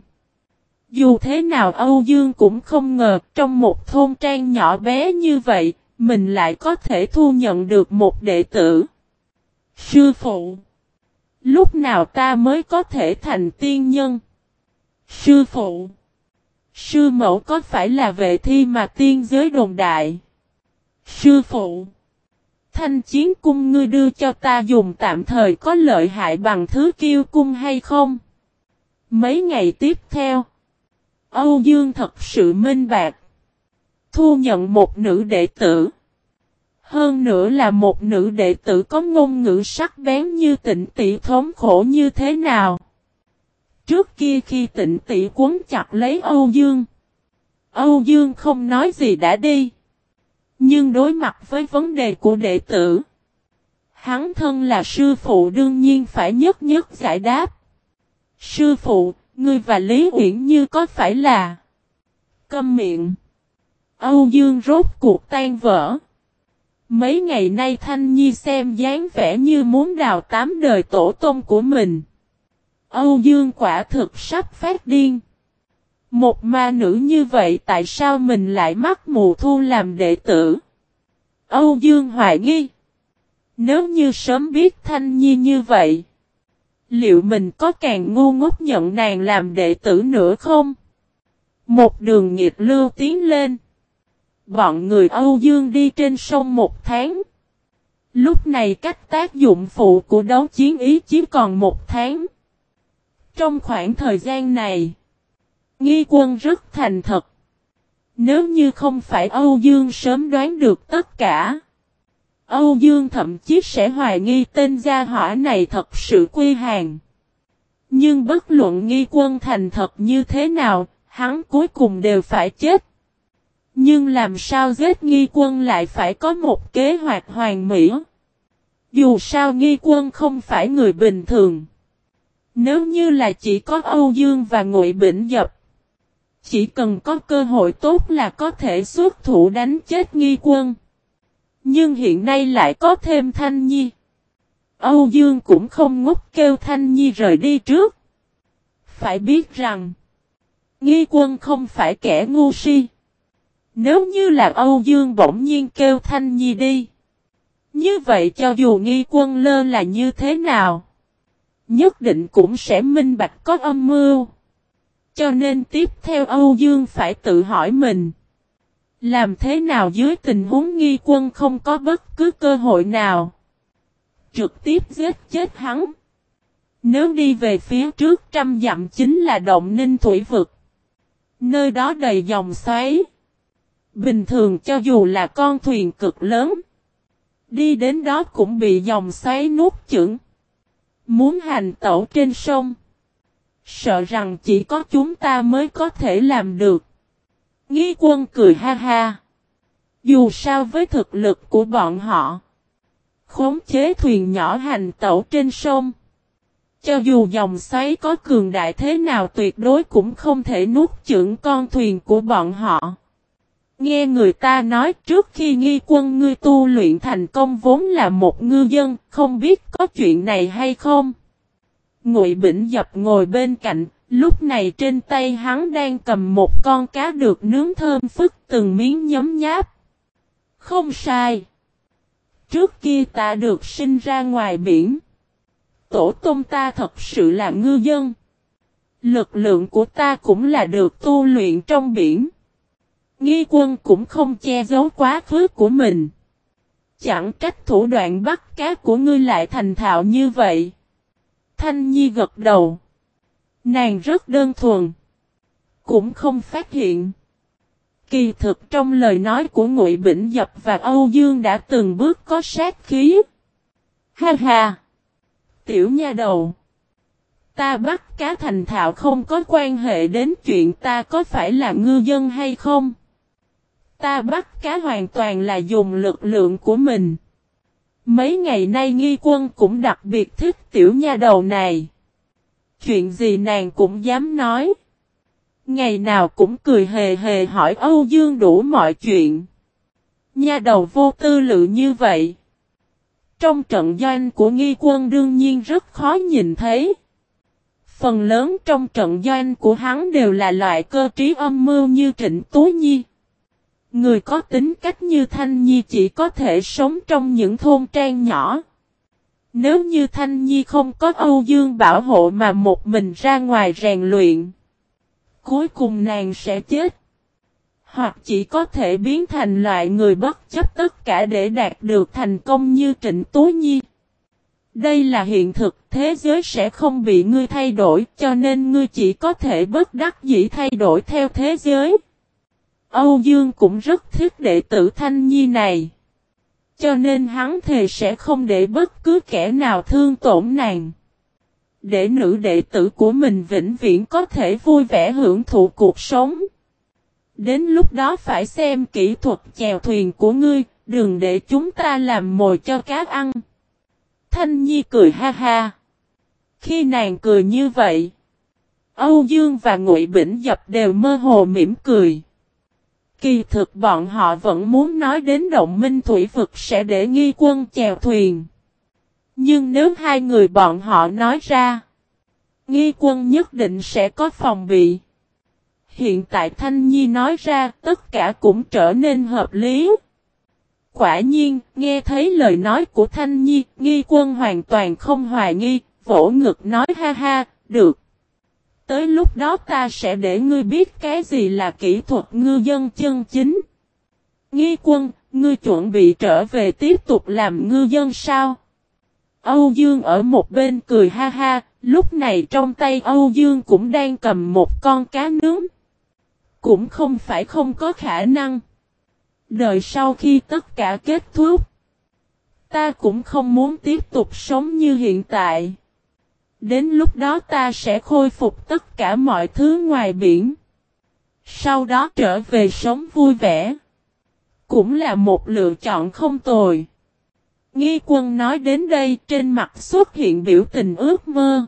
Dù thế nào Âu Dương cũng không ngờ trong một thôn trang nhỏ bé như vậy, mình lại có thể thu nhận được một đệ tử. Sư phụ, Lúc nào ta mới có thể thành tiên nhân? Sư phụ, Sư mẫu có phải là vệ thi mà tiên giới đồn đại? Sư phụ, Thanh chiến cung ngươi đưa cho ta dùng tạm thời có lợi hại bằng thứ kiêu cung hay không? Mấy ngày tiếp theo, Âu Dương thật sự minh bạc. Thu nhận một nữ đệ tử. Hơn nữa là một nữ đệ tử có ngôn ngữ sắc bén như tịnh tỷ thống khổ như thế nào. Trước kia khi tịnh tỷ cuốn chặt lấy Âu Dương. Âu Dương không nói gì đã đi. Nhưng đối mặt với vấn đề của đệ tử. Hắn thân là sư phụ đương nhiên phải nhất nhất giải đáp. Sư phụ, ngươi và Lý Uyển Như có phải là câm miệng? Âu Dương rốt cuộc tan vỡ. Mấy ngày nay Thanh Nhi xem dáng vẻ như muốn đào tám đời tổ tông của mình. Âu Dương quả thực sắp phát điên. Một ma nữ như vậy tại sao mình lại mắc mù thu làm đệ tử? Âu Dương hoài nghi. Nếu như sớm biết Thanh Nhi như vậy. Liệu mình có càng ngu ngốc nhận nàng làm đệ tử nữa không? Một đường nghiệp lưu tiến lên. Bọn người Âu Dương đi trên sông một tháng. Lúc này cách tác dụng phụ của đấu chiến ý chỉ còn một tháng. Trong khoảng thời gian này, nghi quân rất thành thật. Nếu như không phải Âu Dương sớm đoán được tất cả. Âu Dương thậm chí sẽ hoài nghi tên gia hỏa này thật sự quy hàng. Nhưng bất luận nghi quân thành thật như thế nào, hắn cuối cùng đều phải chết. Nhưng làm sao giết nghi quân lại phải có một kế hoạch hoàn mỹ? Dù sao nghi quân không phải người bình thường. Nếu như là chỉ có Âu Dương và Ngụy Bỉnh Dập. Chỉ cần có cơ hội tốt là có thể xuất thủ đánh chết nghi quân. Nhưng hiện nay lại có thêm Thanh Nhi. Âu Dương cũng không ngốc kêu Thanh Nhi rời đi trước. Phải biết rằng, nghi quân không phải kẻ ngu si. Nếu như là Âu Dương bỗng nhiên kêu Thanh Nhi đi. Như vậy cho dù nghi quân lơ là như thế nào, nhất định cũng sẽ minh bạch có âm mưu. Cho nên tiếp theo Âu Dương phải tự hỏi mình. Làm thế nào dưới tình huống nghi quân không có bất cứ cơ hội nào. Trực tiếp giết chết hắn. Nếu đi về phía trước trăm dặm chính là động ninh thủy vực. Nơi đó đầy dòng xoáy. Bình thường cho dù là con thuyền cực lớn. Đi đến đó cũng bị dòng xoáy nuốt chửng. Muốn hành tẩu trên sông. Sợ rằng chỉ có chúng ta mới có thể làm được. Nghi quân cười ha ha. Dù sao với thực lực của bọn họ. Khống chế thuyền nhỏ hành tẩu trên sông. Cho dù dòng xoáy có cường đại thế nào tuyệt đối cũng không thể nuốt chửng con thuyền của bọn họ. Nghe người ta nói trước khi nghi quân ngươi tu luyện thành công vốn là một ngư dân, không biết có chuyện này hay không? Ngụy Bỉnh Dập ngồi bên cạnh, lúc này trên tay hắn đang cầm một con cá được nướng thơm phức từng miếng nhấm nháp. Không sai. Trước kia ta được sinh ra ngoài biển. Tổ tông ta thật sự là ngư dân. Lực lượng của ta cũng là được tu luyện trong biển. Nghi quân cũng không che giấu quá khứ của mình. Chẳng trách thủ đoạn bắt cá của ngươi lại thành thạo như vậy. Thanh Nhi gật đầu. Nàng rất đơn thuần. Cũng không phát hiện. Kỳ thực trong lời nói của Ngụy Bỉnh Dập và Âu Dương đã từng bước có sát khí. Ha ha! Tiểu nha đầu! Ta bắt cá thành thạo không có quan hệ đến chuyện ta có phải là ngư dân hay không. Ta bắt cá hoàn toàn là dùng lực lượng của mình. Mấy ngày nay nghi quân cũng đặc biệt thích tiểu nha đầu này. Chuyện gì nàng cũng dám nói. Ngày nào cũng cười hề hề hỏi Âu Dương đủ mọi chuyện. Nha đầu vô tư lự như vậy. Trong trận doanh của nghi quân đương nhiên rất khó nhìn thấy. Phần lớn trong trận doanh của hắn đều là loại cơ trí âm mưu như Trịnh Tú Nhi. Người có tính cách như Thanh Nhi chỉ có thể sống trong những thôn trang nhỏ. Nếu như Thanh Nhi không có Âu Dương bảo hộ mà một mình ra ngoài rèn luyện. Cuối cùng nàng sẽ chết. Hoặc chỉ có thể biến thành loại người bất chấp tất cả để đạt được thành công như Trịnh Tú Nhi. Đây là hiện thực, thế giới sẽ không bị ngươi thay đổi, cho nên ngươi chỉ có thể bất đắc dĩ thay đổi theo thế giới. Âu Dương cũng rất thích đệ tử Thanh Nhi này. Cho nên hắn thề sẽ không để bất cứ kẻ nào thương tổn nàng. Để nữ đệ tử của mình vĩnh viễn có thể vui vẻ hưởng thụ cuộc sống. Đến lúc đó phải xem kỹ thuật chèo thuyền của ngươi, đừng để chúng ta làm mồi cho cá ăn. Thanh Nhi cười ha ha. Khi nàng cười như vậy, Âu Dương và Ngụy Bỉnh Dập đều mơ hồ mỉm cười. Kỳ thực bọn họ vẫn muốn nói đến động minh thủy vực sẽ để nghi quân chèo thuyền. Nhưng nếu hai người bọn họ nói ra, nghi quân nhất định sẽ có phòng bị. Hiện tại Thanh Nhi nói ra tất cả cũng trở nên hợp lý. Quả nhiên, nghe thấy lời nói của Thanh Nhi, nghi quân hoàn toàn không hoài nghi, vỗ ngực nói ha ha, được. Tới lúc đó ta sẽ để ngươi biết cái gì là kỹ thuật ngư dân chân chính. Nghi quân, ngươi chuẩn bị trở về tiếp tục làm ngư dân sao? Âu Dương ở một bên cười ha ha, lúc này trong tay Âu Dương cũng đang cầm một con cá nướng. Cũng không phải không có khả năng. Đợi sau khi tất cả kết thúc. Ta cũng không muốn tiếp tục sống như hiện tại. Đến lúc đó ta sẽ khôi phục tất cả mọi thứ ngoài biển. Sau đó trở về sống vui vẻ. Cũng là một lựa chọn không tồi. Nghi quân nói đến đây trên mặt xuất hiện biểu tình ước mơ.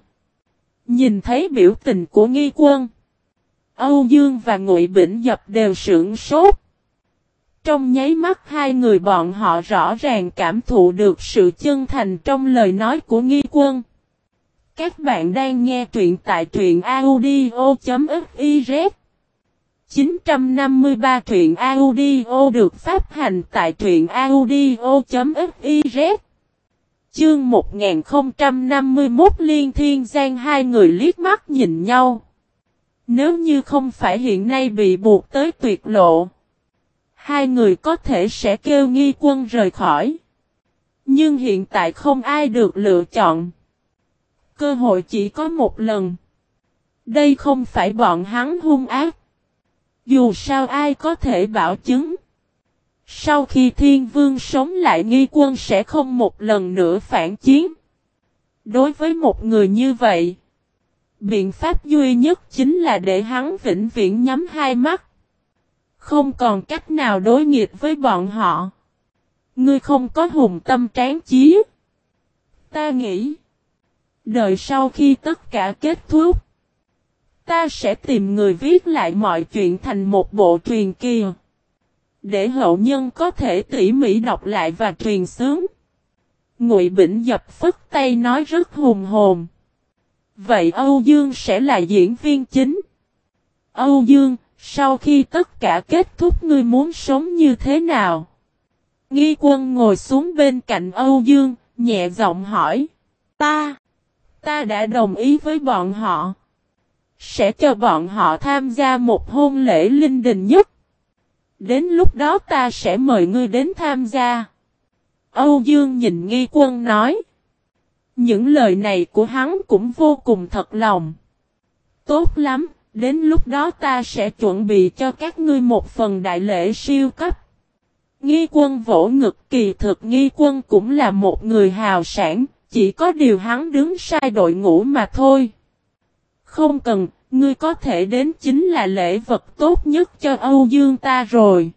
Nhìn thấy biểu tình của nghi quân. Âu Dương và Ngụy Bỉnh Dập đều sưởng sốt. Trong nháy mắt hai người bọn họ rõ ràng cảm thụ được sự chân thành trong lời nói của nghi quân. Các bạn đang nghe truyện tại truyện audio.fiz 953 truyện audio được phát hành tại truyện audio.fiz Chương 1051 Liên Thiên Giang hai người liếc mắt nhìn nhau. Nếu như không phải hiện nay bị buộc tới tuyệt lộ, hai người có thể sẽ kêu nghi quân rời khỏi. Nhưng hiện tại không ai được lựa chọn. Cơ hội chỉ có một lần. Đây không phải bọn hắn hung ác. Dù sao ai có thể bảo chứng. Sau khi thiên vương sống lại nghi quân sẽ không một lần nữa phản chiến. Đối với một người như vậy, biện pháp duy nhất chính là để hắn vĩnh viễn nhắm hai mắt. Không còn cách nào đối nghịch với bọn họ. Ngươi không có hùng tâm tráng chí. Ta nghĩ. Đợi sau khi tất cả kết thúc. Ta sẽ tìm người viết lại mọi chuyện thành một bộ truyền kỳ. Để hậu nhân có thể tỉ mỉ đọc lại và truyền sướng. Ngụy Bỉnh dập phất tay nói rất hùng hồn. Vậy Âu Dương sẽ là diễn viên chính. Âu Dương, sau khi tất cả kết thúc ngươi muốn sống như thế nào? Nghi quân ngồi xuống bên cạnh Âu Dương, nhẹ giọng hỏi. Ta, ta đã đồng ý với bọn họ. Sẽ cho bọn họ tham gia một hôn lễ linh đình nhất. Đến lúc đó ta sẽ mời ngươi đến tham gia. Âu Dương nhìn nghi quân nói. Những lời này của hắn cũng vô cùng thật lòng. Tốt lắm, đến lúc đó ta sẽ chuẩn bị cho các ngươi một phần đại lễ siêu cấp. Nghi quân vỗ ngực kỳ thực nghi quân cũng là một người hào sản, chỉ có điều hắn đứng sai đội ngũ mà thôi. Không cần, ngươi có thể đến chính là lễ vật tốt nhất cho Âu Dương ta rồi.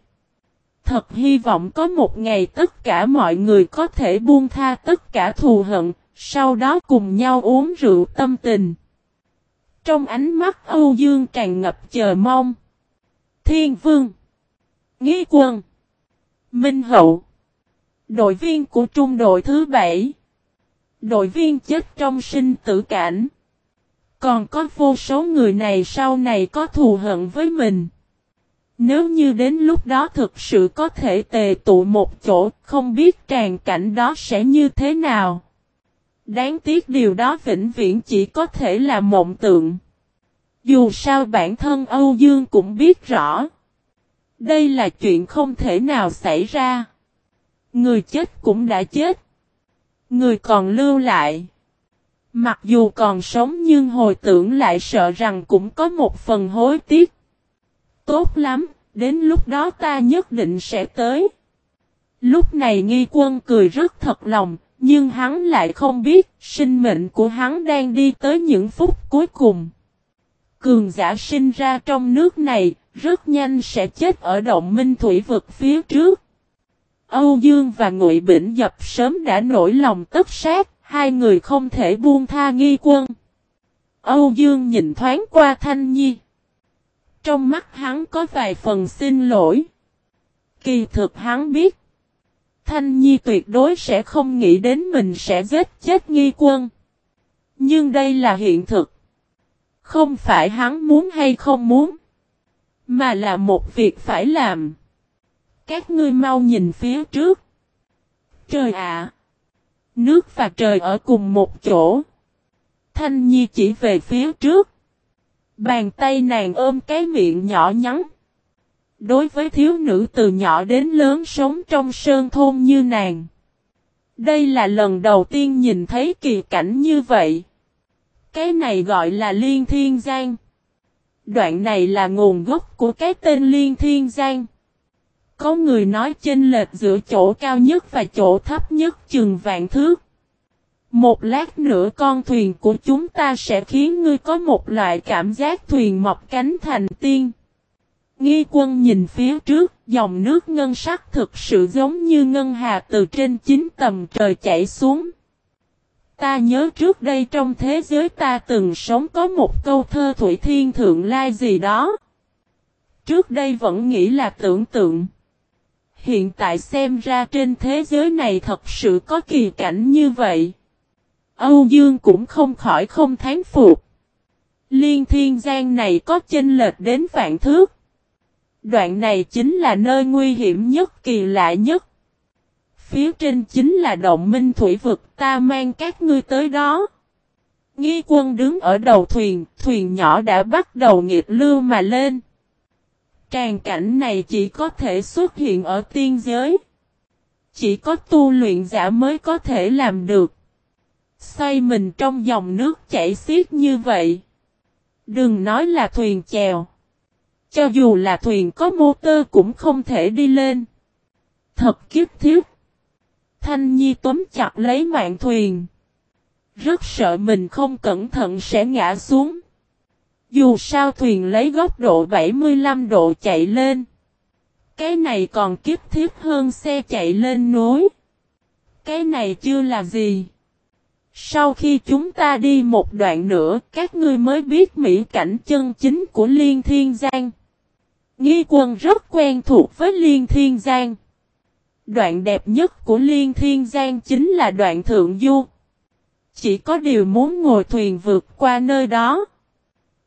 Thật hy vọng có một ngày tất cả mọi người có thể buông tha tất cả thù hận, sau đó cùng nhau uống rượu tâm tình. Trong ánh mắt Âu Dương tràn ngập chờ mong. Thiên Vương Nghi Quân Minh Hậu Đội viên của trung đội thứ bảy Đội viên chết trong sinh tử cảnh Còn có vô số người này sau này có thù hận với mình Nếu như đến lúc đó thực sự có thể tề tụ một chỗ, Không biết tràn cảnh đó sẽ như thế nào Đáng tiếc điều đó vĩnh viễn chỉ có thể là mộng tượng. Dù sao bản thân Âu Dương cũng biết rõ. Đây là chuyện không thể nào xảy ra. Người chết cũng đã chết. Người còn lưu lại. Mặc dù còn sống nhưng hồi tưởng lại sợ rằng cũng có một phần hối tiếc. Tốt lắm, đến lúc đó ta nhất định sẽ tới. Lúc này nghi quân cười rất thật lòng, nhưng hắn lại không biết sinh mệnh của hắn đang đi tới những phút cuối cùng. Cường giả sinh ra trong nước này, rất nhanh sẽ chết ở động minh thủy vực phía trước. Âu Dương và Ngụy Bỉnh Dập sớm đã nổi lòng tất sát, hai người không thể buông tha nghi quân. Âu Dương nhìn thoáng qua Thanh Nhi. Trong mắt hắn có vài phần xin lỗi. Kỳ thực hắn biết. Thanh Nhi tuyệt đối sẽ không nghĩ đến mình sẽ giết chết nghi quân. Nhưng đây là hiện thực. Không phải hắn muốn hay không muốn. Mà là một việc phải làm. Các ngươi mau nhìn phía trước. Trời ạ! Nước và trời ở cùng một chỗ. Thanh Nhi chỉ về phía trước. Bàn tay nàng ôm cái miệng nhỏ nhắn. Đối với thiếu nữ từ nhỏ đến lớn sống trong sơn thôn như nàng. Đây là lần đầu tiên nhìn thấy kỳ cảnh như vậy. Cái này gọi là liên thiên giang. Đoạn này là nguồn gốc của cái tên Liên Thiên Giang. Có người nói chênh lệch giữa chỗ cao nhất và chỗ thấp nhất chừng vạn thước. Một lát nữa con thuyền của chúng ta sẽ khiến ngươi có một loại cảm giác thuyền mọc cánh thành tiên. Nghi quân nhìn phía trước, dòng nước ngân sắc thực sự giống như ngân hà từ trên chín tầm trời chảy xuống. Ta nhớ trước đây trong thế giới ta từng sống có một câu thơ Thủy Thiên Thượng Lai gì đó. Trước đây vẫn nghĩ là tưởng tượng. Hiện tại xem ra trên thế giới này thật sự có kỳ cảnh như vậy. Âu Dương cũng không khỏi không thán phục. Liên thiên giang này có chênh lệch đến vạn thước. Đoạn này chính là nơi nguy hiểm nhất kỳ lạ nhất. Phía trên chính là động minh thủy vực ta mang các ngươi tới đó. Nghi quân đứng ở đầu thuyền, thuyền nhỏ đã bắt đầu nghiệt lưu mà lên. Tràn cảnh này chỉ có thể xuất hiện ở tiên giới. Chỉ có tu luyện giả mới có thể làm được. Xoay mình trong dòng nước chảy xiết như vậy. Đừng nói là thuyền chèo. Cho dù là thuyền có motor cũng không thể đi lên. Thật kiếp thiết. Thanh Nhi túm chặt lấy mạng thuyền. Rất sợ mình không cẩn thận sẽ ngã xuống. Dù sao thuyền lấy góc độ 75 độ chạy lên. Cái này còn kiếp thiết hơn xe chạy lên núi. Cái này chưa là gì. Sau khi chúng ta đi một đoạn nữa, các ngươi mới biết mỹ cảnh chân chính của Liên Thiên Giang. Nghi quân rất quen thuộc với Liên Thiên Giang. Đoạn đẹp nhất của Liên Thiên Giang chính là đoạn thượng du. Chỉ có điều muốn ngồi thuyền vượt qua nơi đó.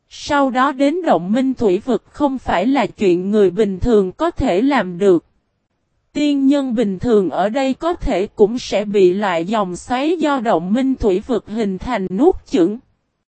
Sau đó đến động minh thủy vực không phải là chuyện người bình thường có thể làm được. Tiên nhân bình thường ở đây có thể cũng sẽ bị loại dòng xoáy do động minh thủy vực hình thành nuốt chửng.